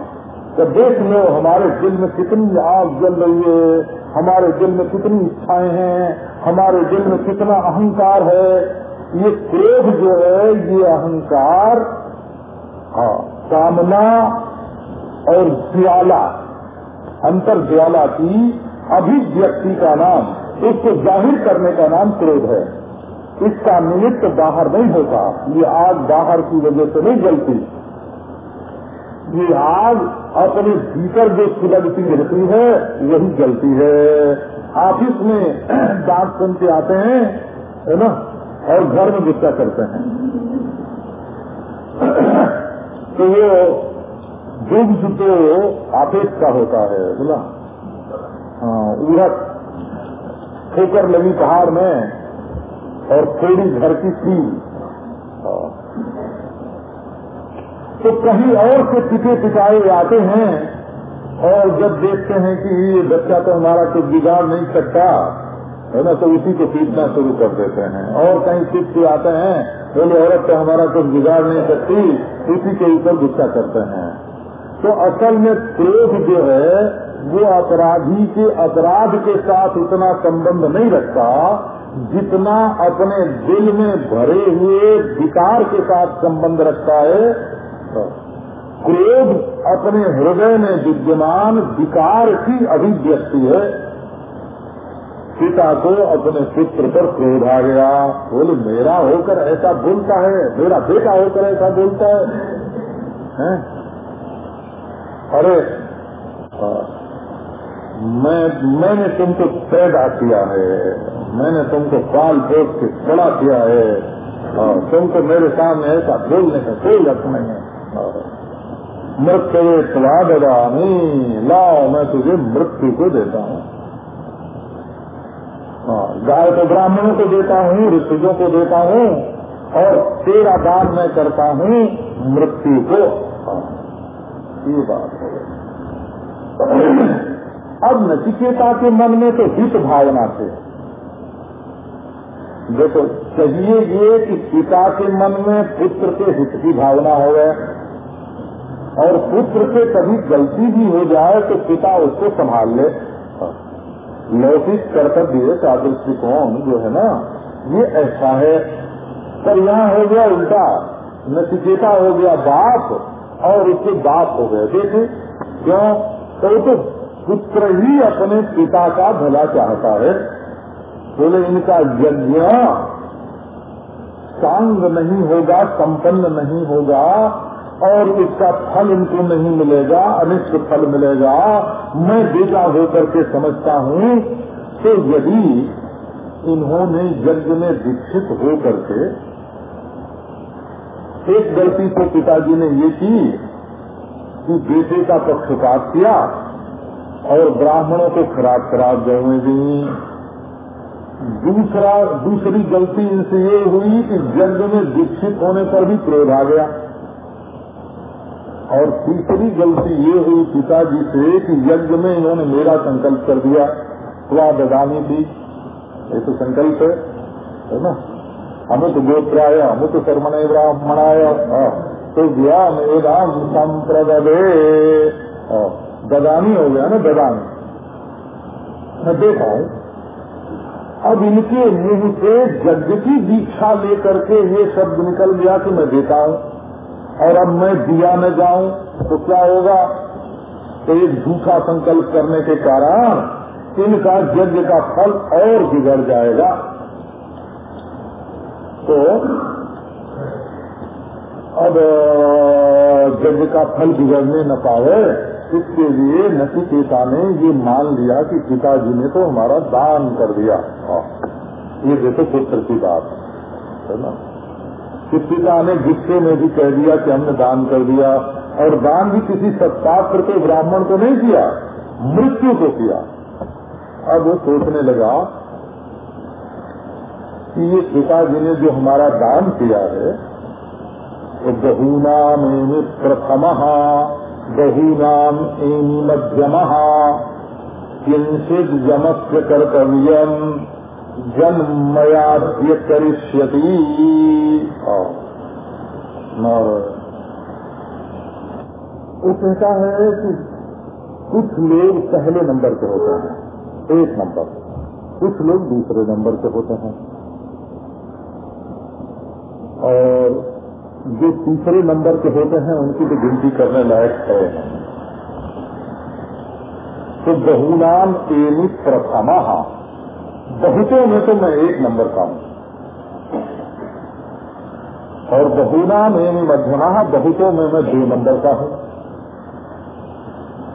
तो देख लो, हमारे दिल में कितनी आग जल रही है, हमारे दिल में कितनी इच्छाएँ हैं, हमारे दिल में कितना अहंकार है। ये क्रोध जो है, ये अहंकार हाँ कामना और ज्वाला अंतर ज्वाला की अभिव्यक्ति का नाम उसको ज़ाहिर करने का नाम क्रोध है। इसका निमित्त बाहर नहीं होता। ये आग बाहर की वजह से नहीं जलती। ये आग अपने भीतर जो सुलगती रहती है, वही जलती है। ऑफ़िस में डांट सुन के आते हैं, है ना? और घर में गुस्सा करते हैं। (clears throat) तो वो दुग्ध तो ऑफ़िस का होता है बोला हाँ उड़क ठोकर लगी पहाड़ में और थोड़ी घर की थी। तो कहीं और से पिटे पिटाए आते हैं, और जब देखते हैं कि ये बच्चा तो हमारा कुछ बिगाड़ नहीं सकता, है ना तो उसी को पीटना शुरू कर देते हैं। और कहीं पीट के आते हैं, बोले, औरत तो हमारा कुछ बिगाड़ नहीं सकती, उसी के ऊपर गुस्सा करते हैं। तो असल में क्रोध जो है, वो अपराधी के अपराध के साथ उतना संबंध नहीं रखता जितना अपने दिल में भरे हुए विकार के साथ संबंध रखता है क्रोध अपने हृदय में विद्यमान विकार की अभिव्यक्ति है। पिता को अपने पुत्र पर क्रोध आ गया। बोले मेरा होकर ऐसा बोलता है मेरा बेटा होकर ऐसा बोलता है, है? अरे आ, मैं, मैंने तुमको पैदा किया है। मैंने तुमको पाल पोस के खड़ा किया है। और तुमको मेरे सामने ऐसा बोलने का कोई अर्थ नहीं है। मृत्यु स्वाद नहीं लाओ, मैं तुझे मृत्यु को देता हूँ। गाय तो ब्राह्मणों को देता हूँ, ऋषियों को देता हूँ, और तेरा दान मैं करता हूँ मृत्यु को। ये बात है। अब नचिकेता के मन में तो हित भावना थे देखो चाहिए ये कि पिता के मन में पुत्र के हित की भावना हो गए और पुत्र से कभी गलती भी हो जाए तो पिता उसको संभाल ले। लौकिक कर्तव्य का दृष्टिकोण जो है ना ये ऐसा है। पर यहाँ हो गया उल्टा नचिकेता हो गया बाप और उसके बाप हो गए। देखे क्यों? तो, तो पुत्र ही अपने पिता का भला चाहता है। बोले तो इनका यज्ञ सांग नहीं होगा, संपन्न नहीं होगा, और इसका फल इनको नहीं मिलेगा, अनिष्ट फल मिलेगा। मैं बेटा होकर के समझता हूँ तो यदि इन्होंने यज्ञ में दीक्षित हो करके एक गलती तो पिताजी ने ये की कि बेटे का पक्षपात किया और ब्राह्मणों को खराब खराब गए दी दूसरा, दूसरी गलती इनसे ये हुई कि यज्ञ में दीक्षित होने पर भी क्रोध आ गया। और तीसरी गलती ये हुई पिताजी से कि यज्ञ में इन्होंने मेरा संकल्प कर दिया। वह बदानी थी ये तो संकल्प है है ना? अमुत गोत्राय अमुत शर्मण ब्राह्मणाय तो ज्ञान एदाम संप्रदे। ददानी हो गया ना ददानी मैं देखा हूँ। अब इनके मुँह से यज्ञ की दीक्षा लेकर के ये शब्द निकल गया कि मैं देता हूँ। और अब मैं दिया न जाऊँ तो क्या होगा? तो एक झूठा संकल्प करने के कारण इनका यज्ञ का फल और बिगड़ जाएगा। तो अब यज्ञ का फल बिगड़ने न पावे। इसके लिए नचिकेता ने ये मान लिया कि पिताजी ने तो हमारा दान कर दिया। ये देखो पुत्र की बात। है ना? कि पिता ने गुस्से में भी कह दिया कि हमने दान कर दिया और दान भी किसी सत्पात्र के, ब्राह्मण को नहीं किया मृत्यु को किया अब वो सोचने लगा कि ये पिताजी ने जो हमारा दान किया है तो बहूनाम प्रथम। बहूनाम मध्यम किंचित यमस्य कर्तव्यम जन्मयाद्य करिष्यति वो कहता है कि कुछ लोग पहले नंबर के होते हैं, एक नंबर। कुछ लोग दूसरे नंबर के होते हैं। और जो तीसरे नंबर के होते हैं, उनकी तो गिनती करने लायक है। तो बहुनाम एनी प्रथमा। बहुतों में तो मैं एक नंबर का हूँ। और बहुनाम एनी मध्यमा, बहुतों में मैं दो नंबर का हूँ।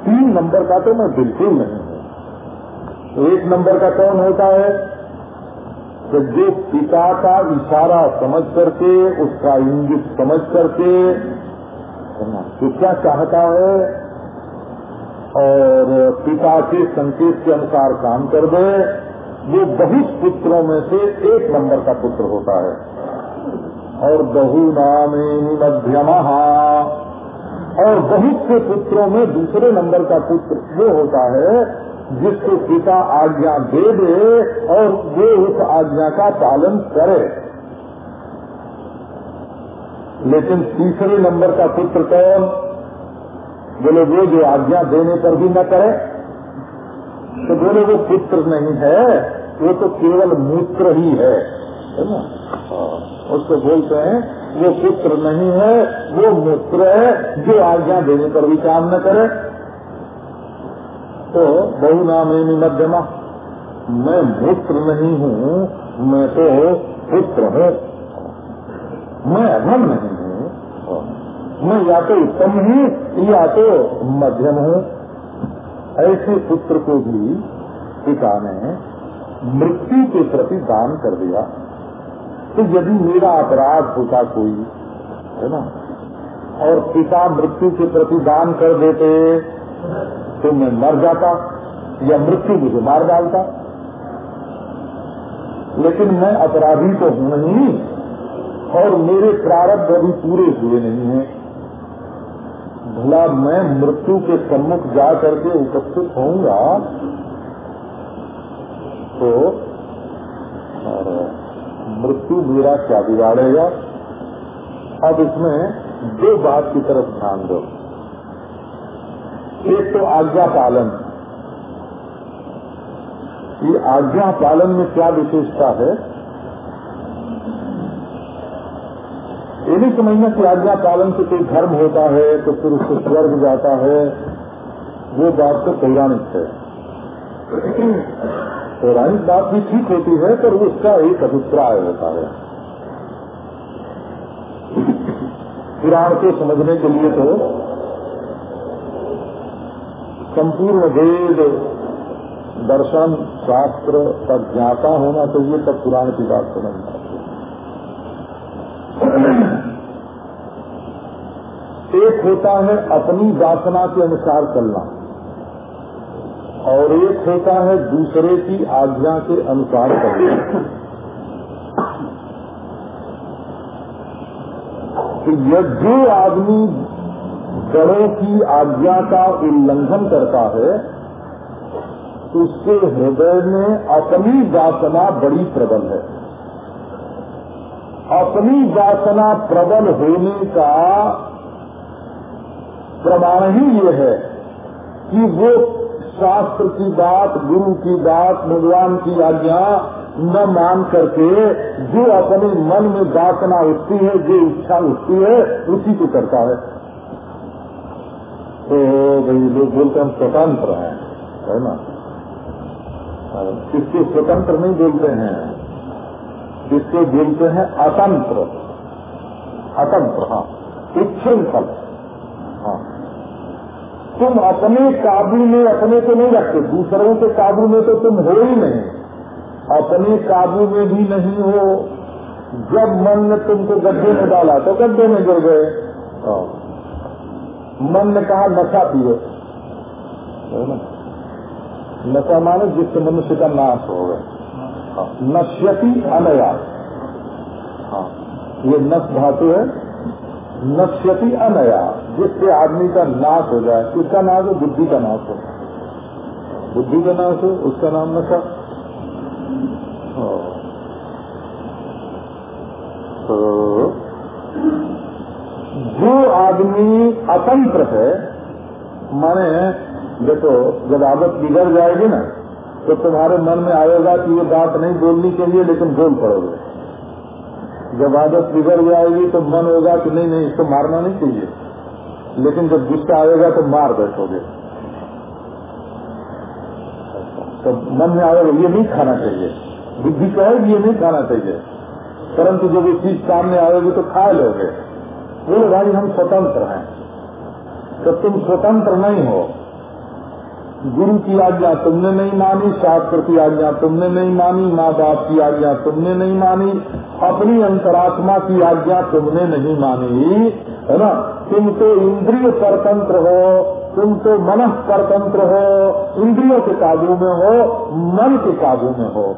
तीन नंबर का तो मैं बिल्कुल नहीं हूँ। एक नंबर का कौन होता है? कि जो पिता का इशारा समझ करके, उसका इंगित समझ करके तो क्या चाहता है? और पिता के संकेत के अनुसार काम कर दे। वो बहुत पुत्रों में से एक नंबर का पुत्र होता है। और बहु नामे मध्यम। और बहुत से पुत्रों में दूसरे नंबर का पुत्र वो होता है जिसको पिता आज्ञा दे दे और वो उस आज्ञा का पालन करे। लेकिन तीसरे नंबर का पुत्र कौन? बोले, वो जो आज्ञा देने पर भी न करे। तो बोले, वो पुत्र नहीं है, वो तो केवल मूत्र ही है। है ना? उसको बोलते हैं, वो पुत्र नहीं है, वो मूत्र है, जो आज्ञा देने पर भी काम न करे। तो बहु नाम मध्यमा। मैं मित्र नहीं हूँ, मैं तो पुत्र हूँ। मैं अधम नहीं हूँ। मैं या तो उत्तम हूँ, या तो मध्यम हूँ। ऐसे पुत्र को भी पिता ने मृत्यु के प्रति दान कर दिया। तो यदि मेरा अपराध होता कोई, है ना, और पिता मृत्यु के प्रति दान कर देते तो मैं मर जाता या मृत्यु मुझे मार डालता। लेकिन मैं अपराधी तो हूँ नहीं, और मेरे प्रारब्ध अभी पूरे हुए नहीं हैं। भला मैं मृत्यु के सम्मुख जा करके उपस्थित होऊँगा? तो मृत्यु मेरा क्या बिगाड़ेगा? अब इसमें दो बात की तरफ़ ध्यान दो। एक तो आज्ञा पालन। ये आज्ञा पालन में क्या विशेषता है? ये नहीं समझना कि आज्ञा पालन से कोई धर्म होता है तो फिर उसको स्वर्ग जाता है। वो बात तो पौराणिक है। पौराणिक बात भी ठीक होती है, पर उसका एक अभिप्राय होता है। पुराण को समझने के लिए तो संपूर्ण वेद दर्शन, शास्त्र का ज्ञाता होना चाहिए, तब पुराण की बात समझना एक होता है अपनी वासना के अनुसार चलना, और एक होता है दूसरे की आज्ञा के अनुसार चलना। यह जो आदमी बड़ों की आज्ञा का उल्लंघन करता है उसके हृदय में अपनी वासना बड़ी प्रबल है। अपनी वासना प्रबल होने का प्रमाण ही ये है कि वो शास्त्र की बात, गुरु की बात, भगवान की आज्ञा न मान करके जो अपने मन में वासना उठती है, जो इच्छा उठती है, उसी को करता है। तो भाई लोग बोलते हम स्वतंत्र हैं, है ना? किसके स्वतंत्र नहीं बोलते हैं? किसके बोलते हैं अतंत्र अतंत्र हाँ। उच्छृंखल। हाँ। तुम अपने काबू में, अपने को नहीं रखते। दूसरों के काबू में तो तुम हो ही नहीं। अपने काबू में भी नहीं हो। जब मन ने तुमको गड्ढे में डाला तो गड्ढे में गिर गए। हाँ। मन ने कहा, नशा पियो। नशा माने जिससे मनुष्य का नाश हो गए नश्यति अनया। हाँ। ये नश धातु है। नश्यति अनया। जिससे आदमी का नाश हो जाए, उसका नाश हो, बुद्धि का नाश हो। बुद्धि का नाश हो, उसका नाम नशा। हाँ। तो जो आदमी अतंत्र है, माने देखो, जब आदत बिगड़ जाएगी ना तो तुम्हारे मन में आएगा कि ये बात नहीं बोलनी चाहिए लेकिन बोल पड़ोगे। जब आदत बिगड़ जाएगी तो मन होगा कि नहीं नहीं, इसको मारना नहीं चाहिए। लेकिन जब गुस्सा आएगा तो मार बैठोगे। तो मन में आएगा, ये नहीं खाना चाहिए। बुद्धि कहेगी ये नहीं खाना चाहिए। परंतु जब ये चीज़ सामने आएगी तो खा लोगे। बोले भाई, हम स्वतंत्र हैं। तो तुम स्वतंत्र नहीं हो। गुरु की आज्ञा तुमने नहीं मानी, शास्त्र की आज्ञा तुमने नहीं मानी माँ बाप की आज्ञा तुमने नहीं मानी, अपनी अंतरात्मा की आज्ञा तुमने नहीं मानी, है ना? तुम तो इंद्रिय परतंत्र हो, तुम तो मन परतंत्र हो, इंद्रियों के काबू में हो, मन के काबू में हो।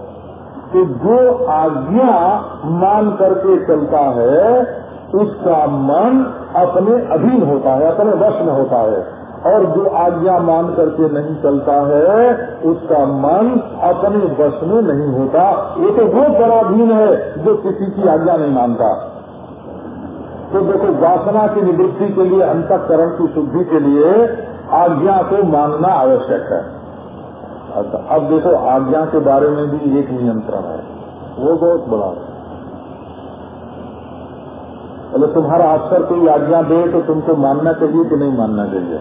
तो जो आज्ञा मान करके चलता है उसका मन अपने अधीन होता है, अपने वश में होता है। और जो आज्ञा मान करके नहीं चलता है, उसका मन अपने वश में नहीं होता। ये तो वो पराधीन है जो किसी की आज्ञा नहीं मानता। तो देखो, वासना की निवृत्ति के लिए, अंतकरण की शुद्धि के लिए आज्ञा को मानना आवश्यक है। अच्छा अब देखो, आज्ञा के बारे में भी एक नियंत्रण है। वो बहुत बड़ा है। बोले तुम्हारा अफसर कोई आज्ञा दे तो तुमको मानना चाहिए कि नहीं मानना चाहिए।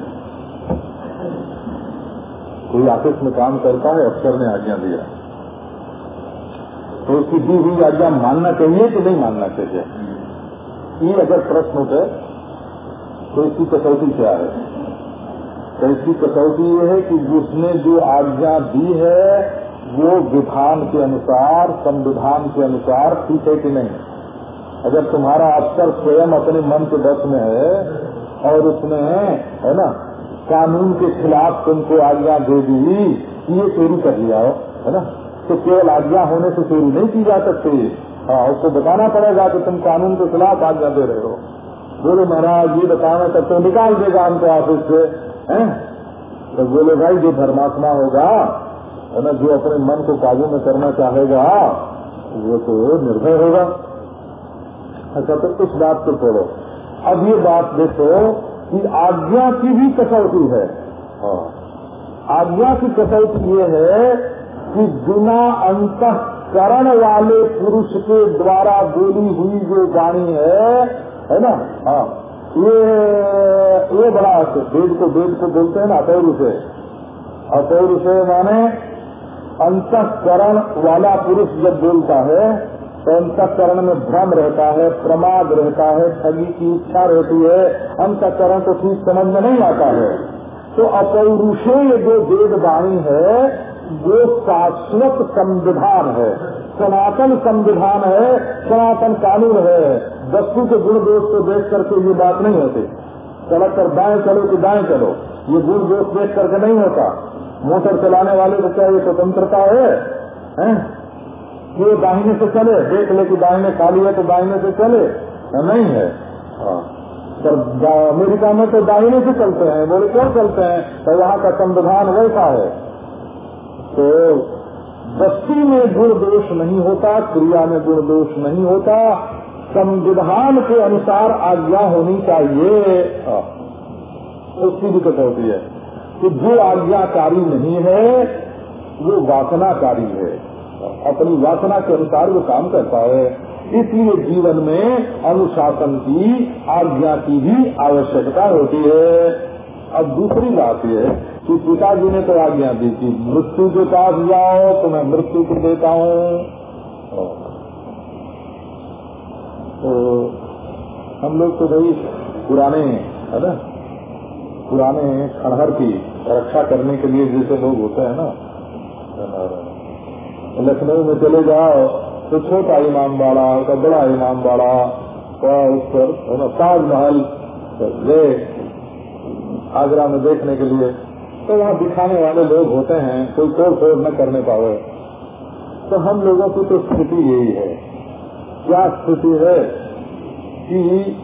कोई ऑफ़िस में काम करता है, अफसर ने आज्ञा दिया। तो उसकी दी हुई आज्ञा मानना चाहिए कि नहीं मानना चाहिए? ये अगर प्रश्न उठे तो इसकी कसौटी क्या है? तो इसकी कसौटी ये है कि जिसने जो आज्ञा दी है, वो विधान के अनुसार, संविधान के अनुसार ठीक है कि नहीं? अगर तुम्हारा अफसर स्वयं अपने मन के बस में है, और उसने, है ना, कानून के खिलाफ तुमको आज्ञा दे दी ये चोरी कर लिया हो, है ना तो केवल आज्ञा होने से चोरी नहीं की जा सकती। हाँ उसको बताना पड़ेगा कि तुम कानून के खिलाफ आज्ञा दे रहे हो। बोले, महाराज, ये बताना तब तो निकाल देगा हमको ऑफ़िस से, है? तो बोले, भाई, जो धर्मात्मा होगा, है ना, जो अपने मन को काबू में करना चाहेगा, वो तो निर्भय होगा। अच्छा तो इस बात को छोड़ो। अब ये बात देखो कि आज्ञा की भी कसौटी है। हाँ। आज्ञा की कसौटी ये है कि बिना अंतकरण वाले पुरुष के द्वारा बोली हुई जो वाणी है है ना? हाँ। ये ये बड़ा वेद को वेद को बोलते हैं ना अतौर से अतौर से माने अंतकरण वाला पुरुष जब बोलता है अंतकरण में भ्रम रहता है प्रमाद रहता है ठगी की इच्छा रहती है अंतकरण को ठीक समझ में नहीं आता है। तो अपौरुषेय जो वेद वाणी है वो शाश्वत संविधान है। सनातन संविधान है सनातन कानून है। वस्तु के गुण दोष को देख करके ये बात नहीं होती। सड़क पर दाएँ चलो कि दाएँ चलो ये गुण दोष देख करके नहीं होता। मोटर चलाने वाले को क्या ये स्वतंत्रता है, है? ये दाहिने से चले, देख ले कि दाहिने खाली है तो दाहिने से चले। नहीं है? पर अमेरिका में तो दाहिने से चलते हैं, बोले, क्यों चलते हैं? तो वहाँ का संविधान वैसा है। तो बस्ती में गुण दोष नहीं होता, क्रिया में गुण दोष नहीं होता। संविधान के अनुसार आज्ञा होनी चाहिए। उसकी भी कटौती है कि जो आज्ञाकारी नहीं है, वो वासनाकारी है। अपनी वासना के अनुसार वो काम करता है इसलिए जीवन में अनुशासन की, आज्ञा की भी आवश्यकता होती है। अब दूसरी बात यह कि पिताजी ने तो आज्ञा दी थी मृत्यु के पास जाओ तो मैं मृत्यु को देता हूँ। तो हम लोग तो भाई पुराने है ना? पुराने खड़हर की रक्षा करने के लिए जैसे लोग होते हैं ना। लखनऊ में चले जाओ तो छोटा इमाम बाड़ा का बड़ा इमाम बाड़ा का उस पर है ना, ताजमहल गए। आगरा में देखने के लिए। तो वहाँ दिखाने वाले लोग होते हैं, कोई तोड़ फोड़ न करने पावे। तो हम लोगों की तो स्थिति यही है। क्या स्थिति है? कि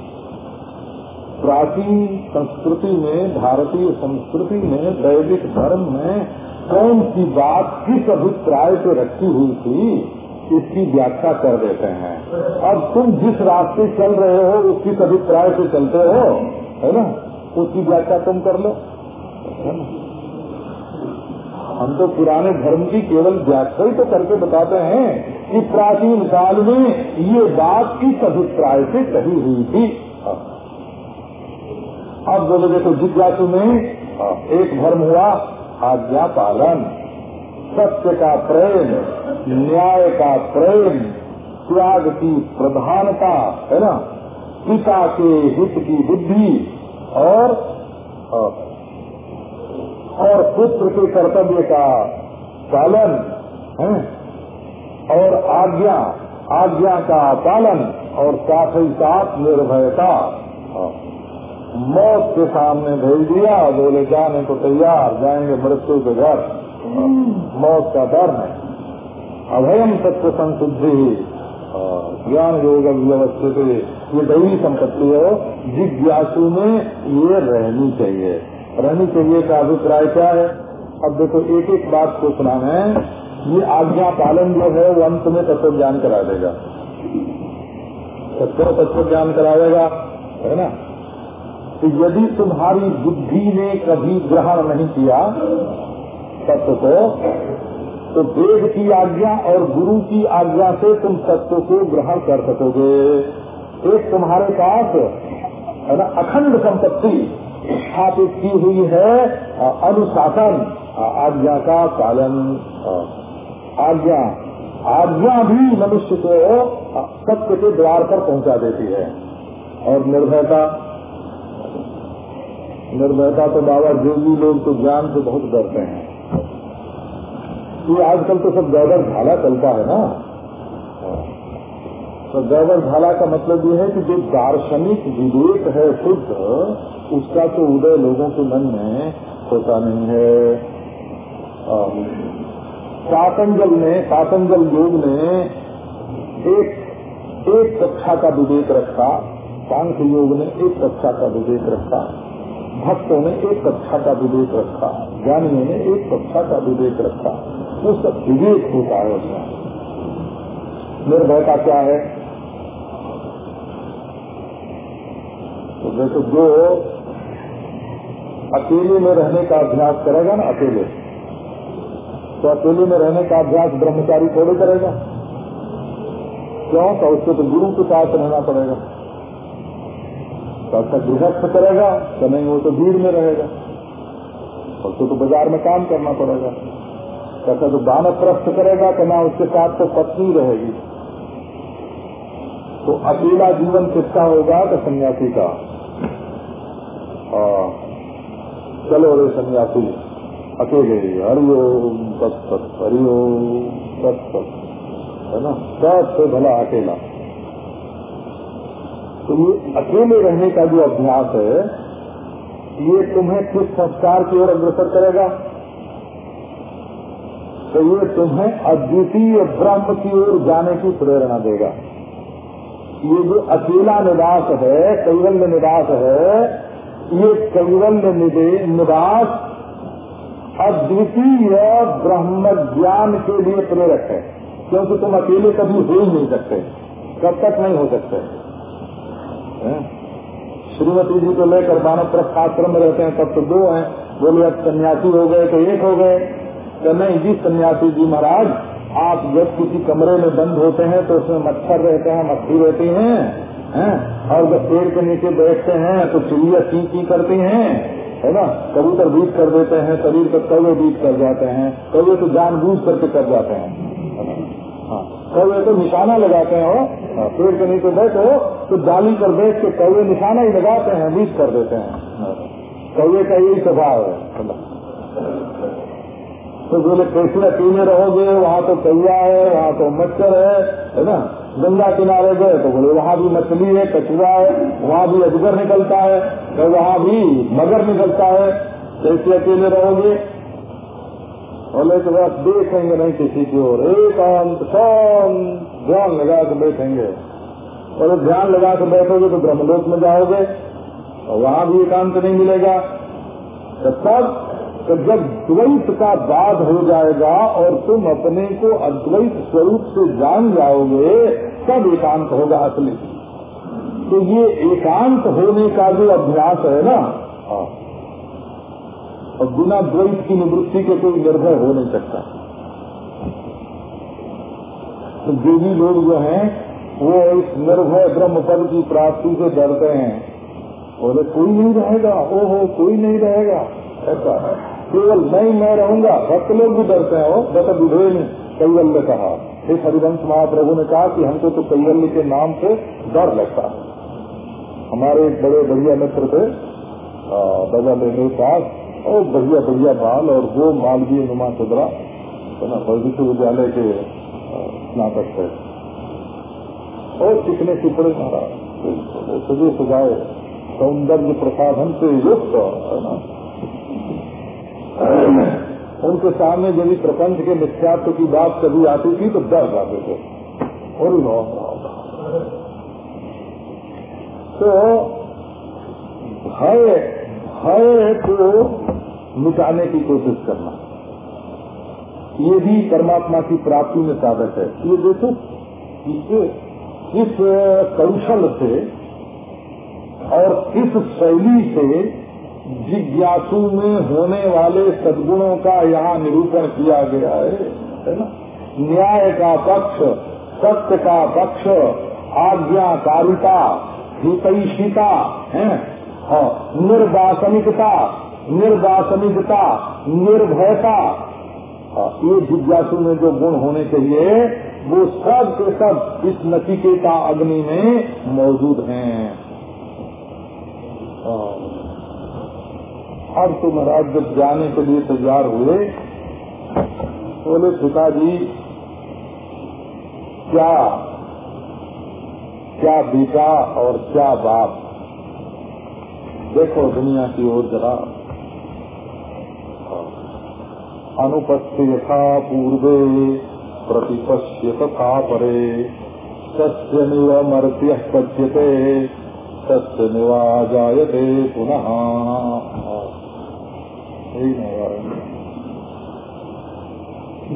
प्राचीन संस्कृति में, भारतीय संस्कृति में, वैदिक धर्म में कौन सी बात किस अभिप्राय से रखी हुई थी, इसकी व्याख्या कर देते हैं। अब तुम जिस रास्ते चल रहे हो उस किस अभिप्राय से चलते हो, है ना? उसकी व्याख्या तुम कर लो हम तो पुराने धर्म की केवल व्याख्या ही तो करके बताते हैं कि प्राचीन काल में ये बात किस अभिप्राय से कही हुई थी। अब बोले देखो जिज्ञासु में एक धर्म हुआ आज्ञा पालन, सत्य का प्रेम, न्याय का प्रेम, त्याग की प्रधानता, है ना? पिता के हित की बुद्धि और और पुत्र के कर्तव्य का पालन, है? और आज्ञा आज्ञा का पालन और साथ ही साथ निर्भयता मौत के सामने भेज दिया बोले जाने को तैयार जाएँगे मृत्यु के घर। मौत का डर है। अभयम सत्य संशुद्धि। ज्ञान योग व्यवस्थित ये दैवी संपत्ति है। जिज्ञासु में ये रहनी चाहिए। रहनी चाहिए का अभिप्राय क्या है? अब देखो एक एक बात को सुनाना है। ये आज्ञा पालन जो है वो अंत में तत्व ज्ञान करा देगा। तत्व तत्व ज्ञान करा देगा। है ना? यदि तुम्हारी बुद्धि ने कभी ग्रहण नहीं किया तत्व को तो वेद की आज्ञा और गुरु की आज्ञा से तुम तत्व को ग्रहण कर सकोगे। एक तुम्हारे पास, है ना, अखंड संपत्ति स्थापित की हुई है अनुशासन आज्ञा का पालन आज्ञा आज्ञा भी मनुष्य को सत्य के द्वार पर पहुँचा देती है। और निर्भयता निर्भयता तो बाबा जोगी लोग तो ज्ञान से बहुत डरते हैं। ये आजकल तो सब गौबर झाला चलता है ना? तो गौबर झाला का मतलब ये है कि जो दार्शनिक विवेक है शुद्ध, उसका तो उदय लोगों के मन में होता नहीं है। पातंजल ने पातंजल योग ने एक एक कक्षा का विवेक रखा, सांख्य योग ने एक कक्षा का विवेक रखा। भक्तों ने एक कक्षा का विवेक रखा, ज्ञानियों ने एक कक्षा का विवेक रखा सब विवेक होता है। उसमें निर्भयता क्या है? तो देखो जो अकेले में रहने का अभ्यास करेगा ना अकेले? तो अकेले में रहने का अभ्यास ब्रह्मचारी थोड़े करेगा? क्यों? तो उसको तो गुरु के पास रहना पड़ेगा। अच्छा गृहस्थ करेगा तो नहीं वो तो भीड़ में रहेगा। उसको तो बाज़ार में काम करना पड़ेगा। कैसा तो दानप्रस्थ करेगा तो ना उसके साथ तो पत्नी रहेगी। तो अकेला जीवन किसका होगा? तो सन्यासी का। आ, चलो रे सन्यासी। अकेले हरिओम हरिओम सत है ना? सबसे भला अकेला। तो ये अकेले रहने का जो अभ्यास है, ये तुम्हें किस संस्कार की ओर अग्रसर करेगा? तो ये तुम्हें अद्वितीय ब्रह्म की ओर जाने की प्रेरणा देगा। ये जो अकेला निवास है, कैवल्य निवास है, ये कैवल्य निवास अद्वितीय ब्रह्म ज्ञान के लिए प्रेरक है, क्योंकि तुम अकेले कभी हो ही नहीं सकते, कब तक नहीं हो सकते। श्रीमती जी को लेकर मानव प्रस्थाश्रम में रहते हैं, तब तो दो हैं। बोले, अब सन्यासी हो गए तो एक हो गए। तो नहीं जी सन्यासी जी महाराज, आप जब किसी कमरे में बंद होते हैं तो उसमें मच्छर रहते हैं, मक्खी रहती हैं हैं? और जब पेड़ के नीचे बैठते हैं तो चिड़िया ची ची करती हैं, है ना? कबूतर बीट कर देते हैं, शरीर पर कौवे बीट कर जाते हैं कौवे तो जानबूझ करके कर जाते हाँ। कौवे तो निशाना लगाते हो पेड़ के नीचे बैठो तो डाली पर बैठ के कौवे निशाना ही लगाते हैं बीट कर देते हैं। कौवे का यही स्वभाव है। तो बोले कैसे अकेले रहोगे, वहाँ तो कौआ है, वहाँ तो मच्छर है है ना? गंगा किनारे गए तो बोले, वहाँ भी मछली है, कछुआ है, वहाँ भी अजगर निकलता है तो वहाँ भी मगर निकलता है। कैसे अकेले रहोगे। बोले तो बस देखेंगे नहीं किसी की ओर। एकांत शांत ध्यान लगा के बैठेंगे। और ध्यान लगा के बैठोगे तो ब्रह्मलोक में जाओगे और वहाँ भी एकांत नहीं मिलेगा। तो तब तो जब द्वैत का बाध हो जाएगा और तुम अपने को अद्वैत स्वरूप से जान जाओगे, तब एकांत होगा असली। तो ये एकांत होने का जो अभ्यास है ना? और बिना द्वैत की निवृत्ति के कोई निर्भय हो नहीं सकता। तो भी लोग जो हैं, वो इस निर्भय ब्रह्म पद की प्राप्ति से डरते हैं। बोले, कोई नहीं रहेगा। ओहो, कोई नहीं रहेगा। ऐसा केवल मैं मैं रहूँगा। भक्त लोग भी डरते हैं। वो बत विधेन कैवल्य कहा इस हरिवंश महाप्रभु ने कहा कि हमको तो कैवल्य के नाम से डर लगता है। हमारे एक बड़े बढ़िया मित्र थे बजा लेने पास और बढ़िया बढ़िया बाल और वो मालवीय नुमा चदरा है ना विश्वविद्यालय के स्नातक थे। और चिकने चिपड़े महाराज सजे सजाए सौंदर्य प्रसाधन से युक्त, है ना? उनके सामने यदि प्रपंच के मिथ्यात्व की बात कभी आती थी तो डर जाते थे। और तो भय भय को मिटाने की कोशिश करना। ये भी परमात्मा की प्राप्ति में साधक है। ये देखो इससे इस कौशल से और किस शैली से जिज्ञासु में होने वाले सद्गुणों का यहाँ निरूपण किया गया है है ना? न्याय का पक्ष, सत्य का पक्ष, आज्ञाकारिता, हितैषिता हाँ? निर्वासनिकता निर्वासनिकता निर्भयता। हाँ, ये जिज्ञासु में जो गुण होने चाहिए वो सब के सब इस नचिकेता अग्नि में मौजूद हैं। अब तो महाराज जब जाने के लिए तैयार हुए बोले पिताजी क्या क्या बेटा और क्या बाप देखो दुनिया की ओर जरा। अनुपस्थियथा पूर्वे प्रतिपश्य तथा परे। सत्य निवमर्त्य पच्यते सत्य निवा जायते पुनः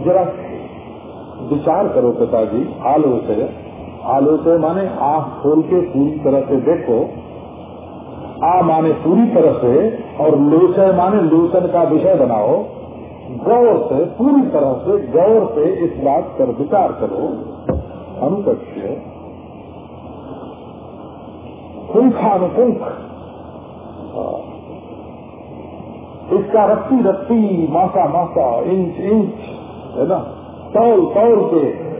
जरा विचार करो पिताजी, आलोचय। आलोचय माने आँख खोल के पूरी तरह से देखो। आ माने पूरी तरह से और लोचय माने लोचन का विषय बनाओ, गौर से, पूरी तरह से, गौर से इस बात पर विचार करो। अनुपक्ष पुंखानुपुंख। इसका रत्ती रत्ती, मासा मासा, इंच इंच, है ना? तौल तौल के।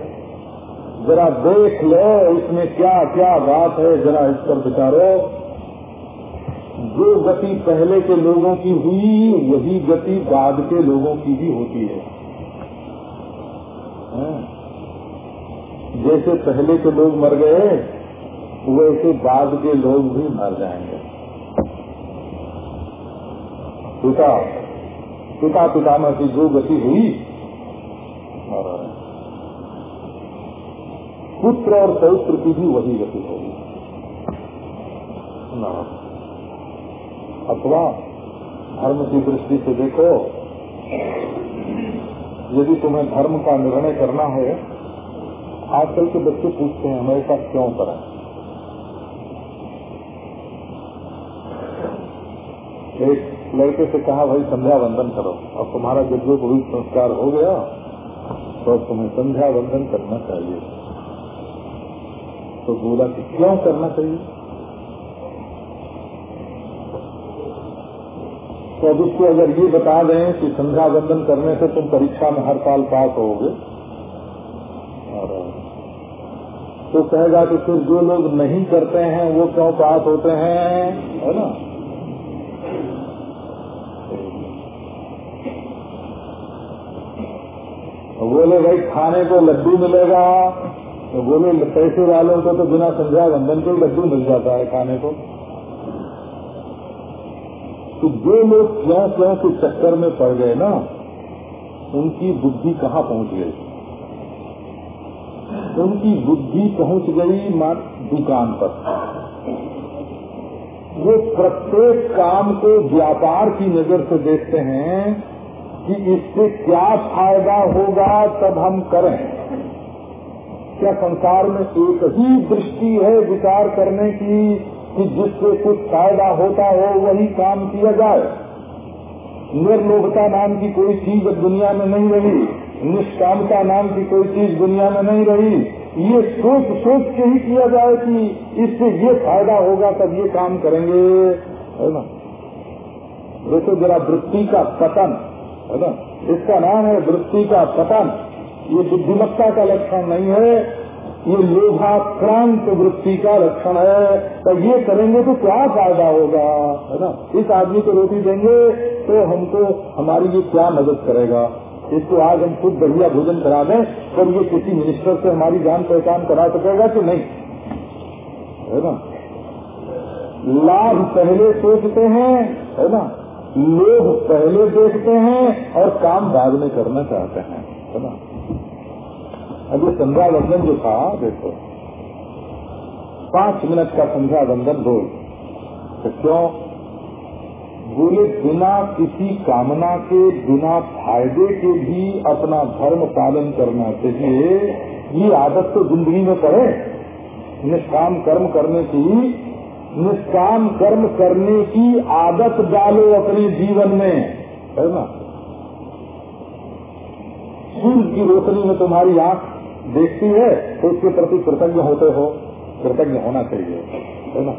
जरा देख लो, इसमें क्या क्या बात है, जरा इस पर विचारो। जो गति पहले के लोगों की हुई वही गति बाद के लोगों की भी होती है। जैसे पहले के लोग मर गए, वैसे बाद के लोग भी मर जाएँगे। पिता पिता पितामह की जो गति हुई पुत्र और पौत्र की भी वही गति होगी। अथवा धर्म की दृष्टि से देखो, यदि तुम्हें धर्म का निर्णय करना है, आजकल के बच्चे पूछते हैं हम ऐसा क्यों करें एक लड़के से कहा, भाई संध्या वंदन करो। अब तुम्हारा जब जो संस्कार हो गया तो तुम्हें संध्या वंदन करना चाहिए। तो बोला कि क्यों करना चाहिए? तो उसको अगर ये बता दें कि संध्या वंदन करने से तुम परीक्षा में हर साल पास होगे। तो कहेगा कि फिर जो लोग नहीं करते हैं, वो क्यों पास होते हैं? है ना? बोले, भाई, खाने को लड्डू मिलेगा। तो बोले, पैसे वालों को तो बिना संध्या वंदन के लड्डू मिल जाता है खाने को। तो जो लोग क्यों क्यों के चक्कर में पड़ गए ना? उनकी बुद्धि कहाँ पहुँच गई? उनकी बुद्धि पहुँच गई दुकान पर। वो प्रत्येक काम को व्यापार की नज़र से देखते हैं कि इससे क्या फ़ायदा होगा तब हम करें। क्या संसार में एक ही दृष्टि है विचार करने की? कि जिससे कुछ फ़ायदा होता हो, वही काम किया जाए। निर्लोभता नाम की कोई चीज़ अब दुनिया में नहीं रही, निष्कामता नाम की कोई चीज़ दुनिया में नहीं रही, ये सोच सोच के ही किया जाए कि इससे ये फ़ायदा होगा, तब ये काम करेंगे। है ना? देखो जरा वृत्ति का पतन, है ना? इसका नाम है वृत्ति का पतन। ये बुद्धिमत्ता का लक्षण नहीं है। ये लोभाक्रांत वृत्ति का लक्षण है। तो ये करेंगे तो क्या फ़ायदा होगा? है ना? इस आदमी को रोटी देंगे तो हमको, हमारी ये क्या मदद करेगा? इसको आज हम खुद बढ़िया भोजन करा दें तो ये किसी मिनिस्टर से हमारी जान पहचान करा सकेगा कि नहीं? है ना? लाभ पहले सोचते हैं, है ना? लोभ पहले देखते हैं और काम बाद में करना चाहते हैं, है ना? अब ये संध्या वंदन जो था, देखो। पाँच मिनट का संध्या वंदन रोज तो क्यों? बोले, बिना किसी कामना के, बिना फ़ायदे के भी अपना धर्म पालन करना चाहिए। ये आदत तो ज़िंदगी में पड़े। निष्काम कर्म करने की, निष्काम कर्म करने की आदत डालो अपने जीवन में। है ना? सूर्य की रोशनी में तुम्हारी आँख देखती है तो उसके प्रति कृतज्ञ होते हो, कृतज्ञ होना चाहिए, है ना?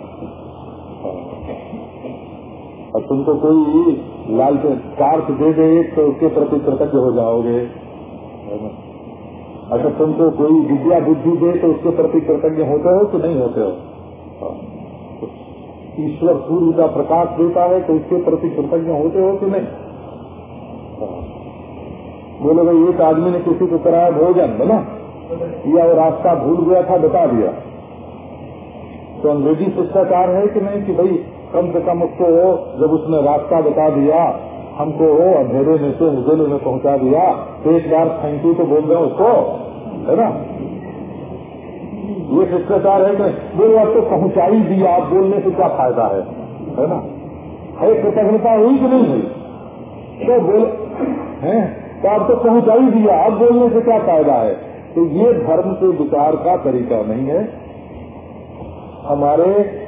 और तुमको कोई लाल कार्थ दे दे तो उसके प्रति कृतज्ञ हो जाओगे, है अगर तुमको कोई विद्या बुद्धि दे तो उसके प्रति कृतज्ञ होते हो कि नहीं होते हो? ईश्वर सूर्य का प्रकाश देता है तो उसके प्रति कृतज्ञ होते हो कि नहीं? बोले, भाई, एक आदमी ने किसी को कराया भोजन, है ना? या वो रास्ता भूल गया था, बता दिया। तो अंग्रेज़ी शिष्टाचार है कि नहीं कि भाई, कम से कम उसको जब उसने रास्ता बता दिया, हमको अंधेरे में से उजले में पहुँचा दिया तो एक बार थैंक यू तो बोल रहे उसको, है ना? ये शिष्टाचार है कि बोले आप तो पहुँचा ही दिया आप, बोलने से क्या फ़ायदा है है ना? है कृतज्ञता हुई कि नहीं हुई? तो बोल, है? तो आप तो पहुँचा ही दिया आप, बोलने से क्या फ़ायदा है? तो ये धर्म के विचार का तरीका नहीं है। हमारे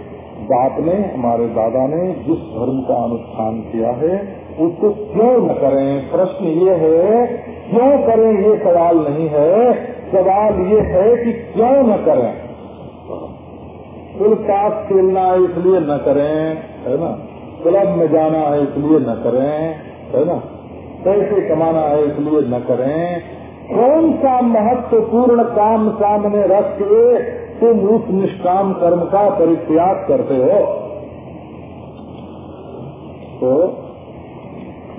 बाप ने, हमारे दादा ने जिस धर्म का अनुष्ठान किया है, उसको क्यों न करें? प्रश्न ये है, क्यों करें ये सवाल नहीं है? सवाल ये है कि क्यों न करें? पुलकाश खेलना है इसलिए न करें, है ना? क्लब में जाना है इसलिए न करें, है ना? पैसे कमाना है इसलिए न करें। कौन सा महत्वपूर्ण काम सामने रख के तुम उस निष्काम कर्म का परित्याग करते हो? तो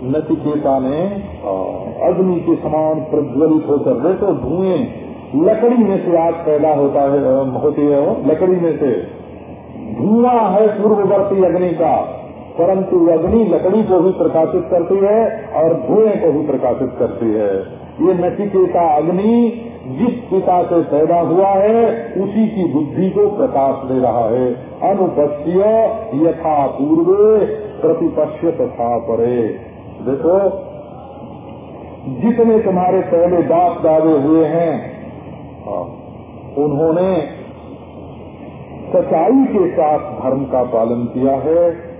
नचिकेता ने अग्नि के समान प्रज्वलित होकर देखो धुएँ लकड़ी में से आग पैदा होता है, होती है, लकड़ी में से। धुआँ है पूर्ववर्ती अग्नि का, परंतु अग्नि लकड़ी को भी प्रकाशित करती है और धुएँ को भी प्रकाशित करती है। ये नचिकेता अग्नि जिस पिता से पैदा हुआ है, उसी की बुद्धि को प्रकाश दे रहा है। अनुपस्थ यथा पूर्व प्रतिपक्ष तथा परे। देखो, जितने तुम्हारे पहले बाप दावे हुए हैं, उन्होंने सच्चाई के साथ धर्म का पालन किया है।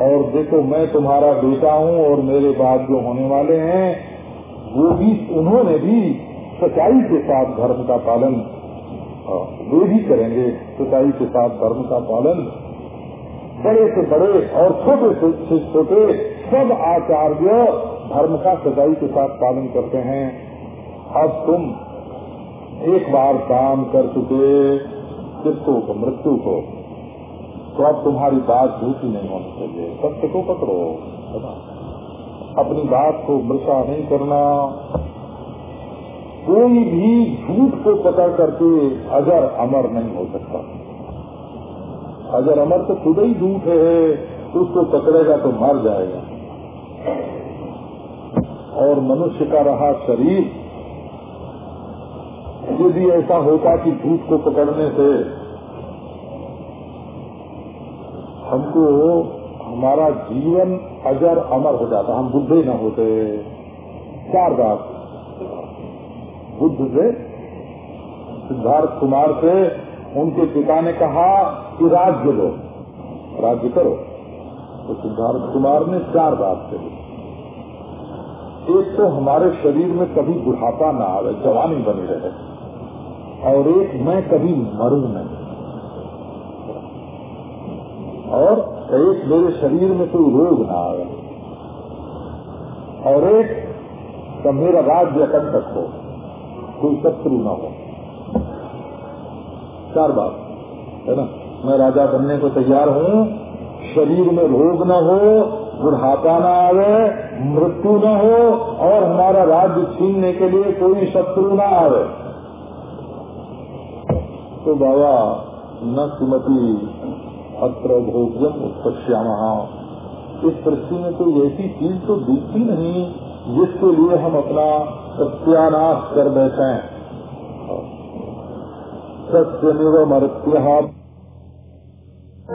और देखो, मैं तुम्हारा बेटा हूँ और मेरे बाद जो होने वाले हैं वो भी उन्होंने भी सच्चाई के साथ धर्म का पालन वे भी करेंगे सच्चाई के साथ धर्म का पालन। बड़े से बड़े और छोटे से छोटे सब आचार्य धर्म का सच्चाई के साथ पालन करते हैं। अब तुम एक बार काम कर चुके किसको को, मृत्यु को तो अब तुम्हारी बात झूठी नहीं होनी चाहिए। सत्य को पकड़ो। है अपनी बात को मृषा नहीं करना। कोई भी झूठ को पकड़ करके अजर अमर नहीं हो सकता। अजर अमर तो खुद ही झूठ है, उसको पकड़ेगा तो मर जाएगा। और मनुष्य का रहा शरीर। यदि ऐसा होता कि झूठ को पकड़ने से हमको हमारा जीवन अजर अमर हो जाता, हम बुद्धे न होते। चार बात। बुद्ध से, सिद्धार्थ कुमार से, उनके पिता ने कहा कि राज्य लो, राज्य करो। तो सिद्धार्थ कुमार ने चार बात कही। एक तो हमारे शरीर में कभी बुढ़ापा ना आवे, जवानी बनी रहे, और एक मैं कभी मरू नहीं। और एक मेरे शरीर में कोई रोग ना आवे और एक का मेरा राज्य अकंटक हो, कोई शत्रु न हो। चार बात, है ना? मैं राजा बनने को तैयार हूँ। शरीर में रोग न हो, बुढ़ापा न आवे मृत्यु न हो, और हमारा राज्य छीनने के लिए कोई शत्रु न आवे तो बाबा न सुमति अत्र भोग्यम उत्पश्याम। इस सृष्टि में कोई ऐसी चीज़ तो दिखती नहीं, जिसके लिए हम अपना सत्यानाश कर बैठे सत्य निव मृत्य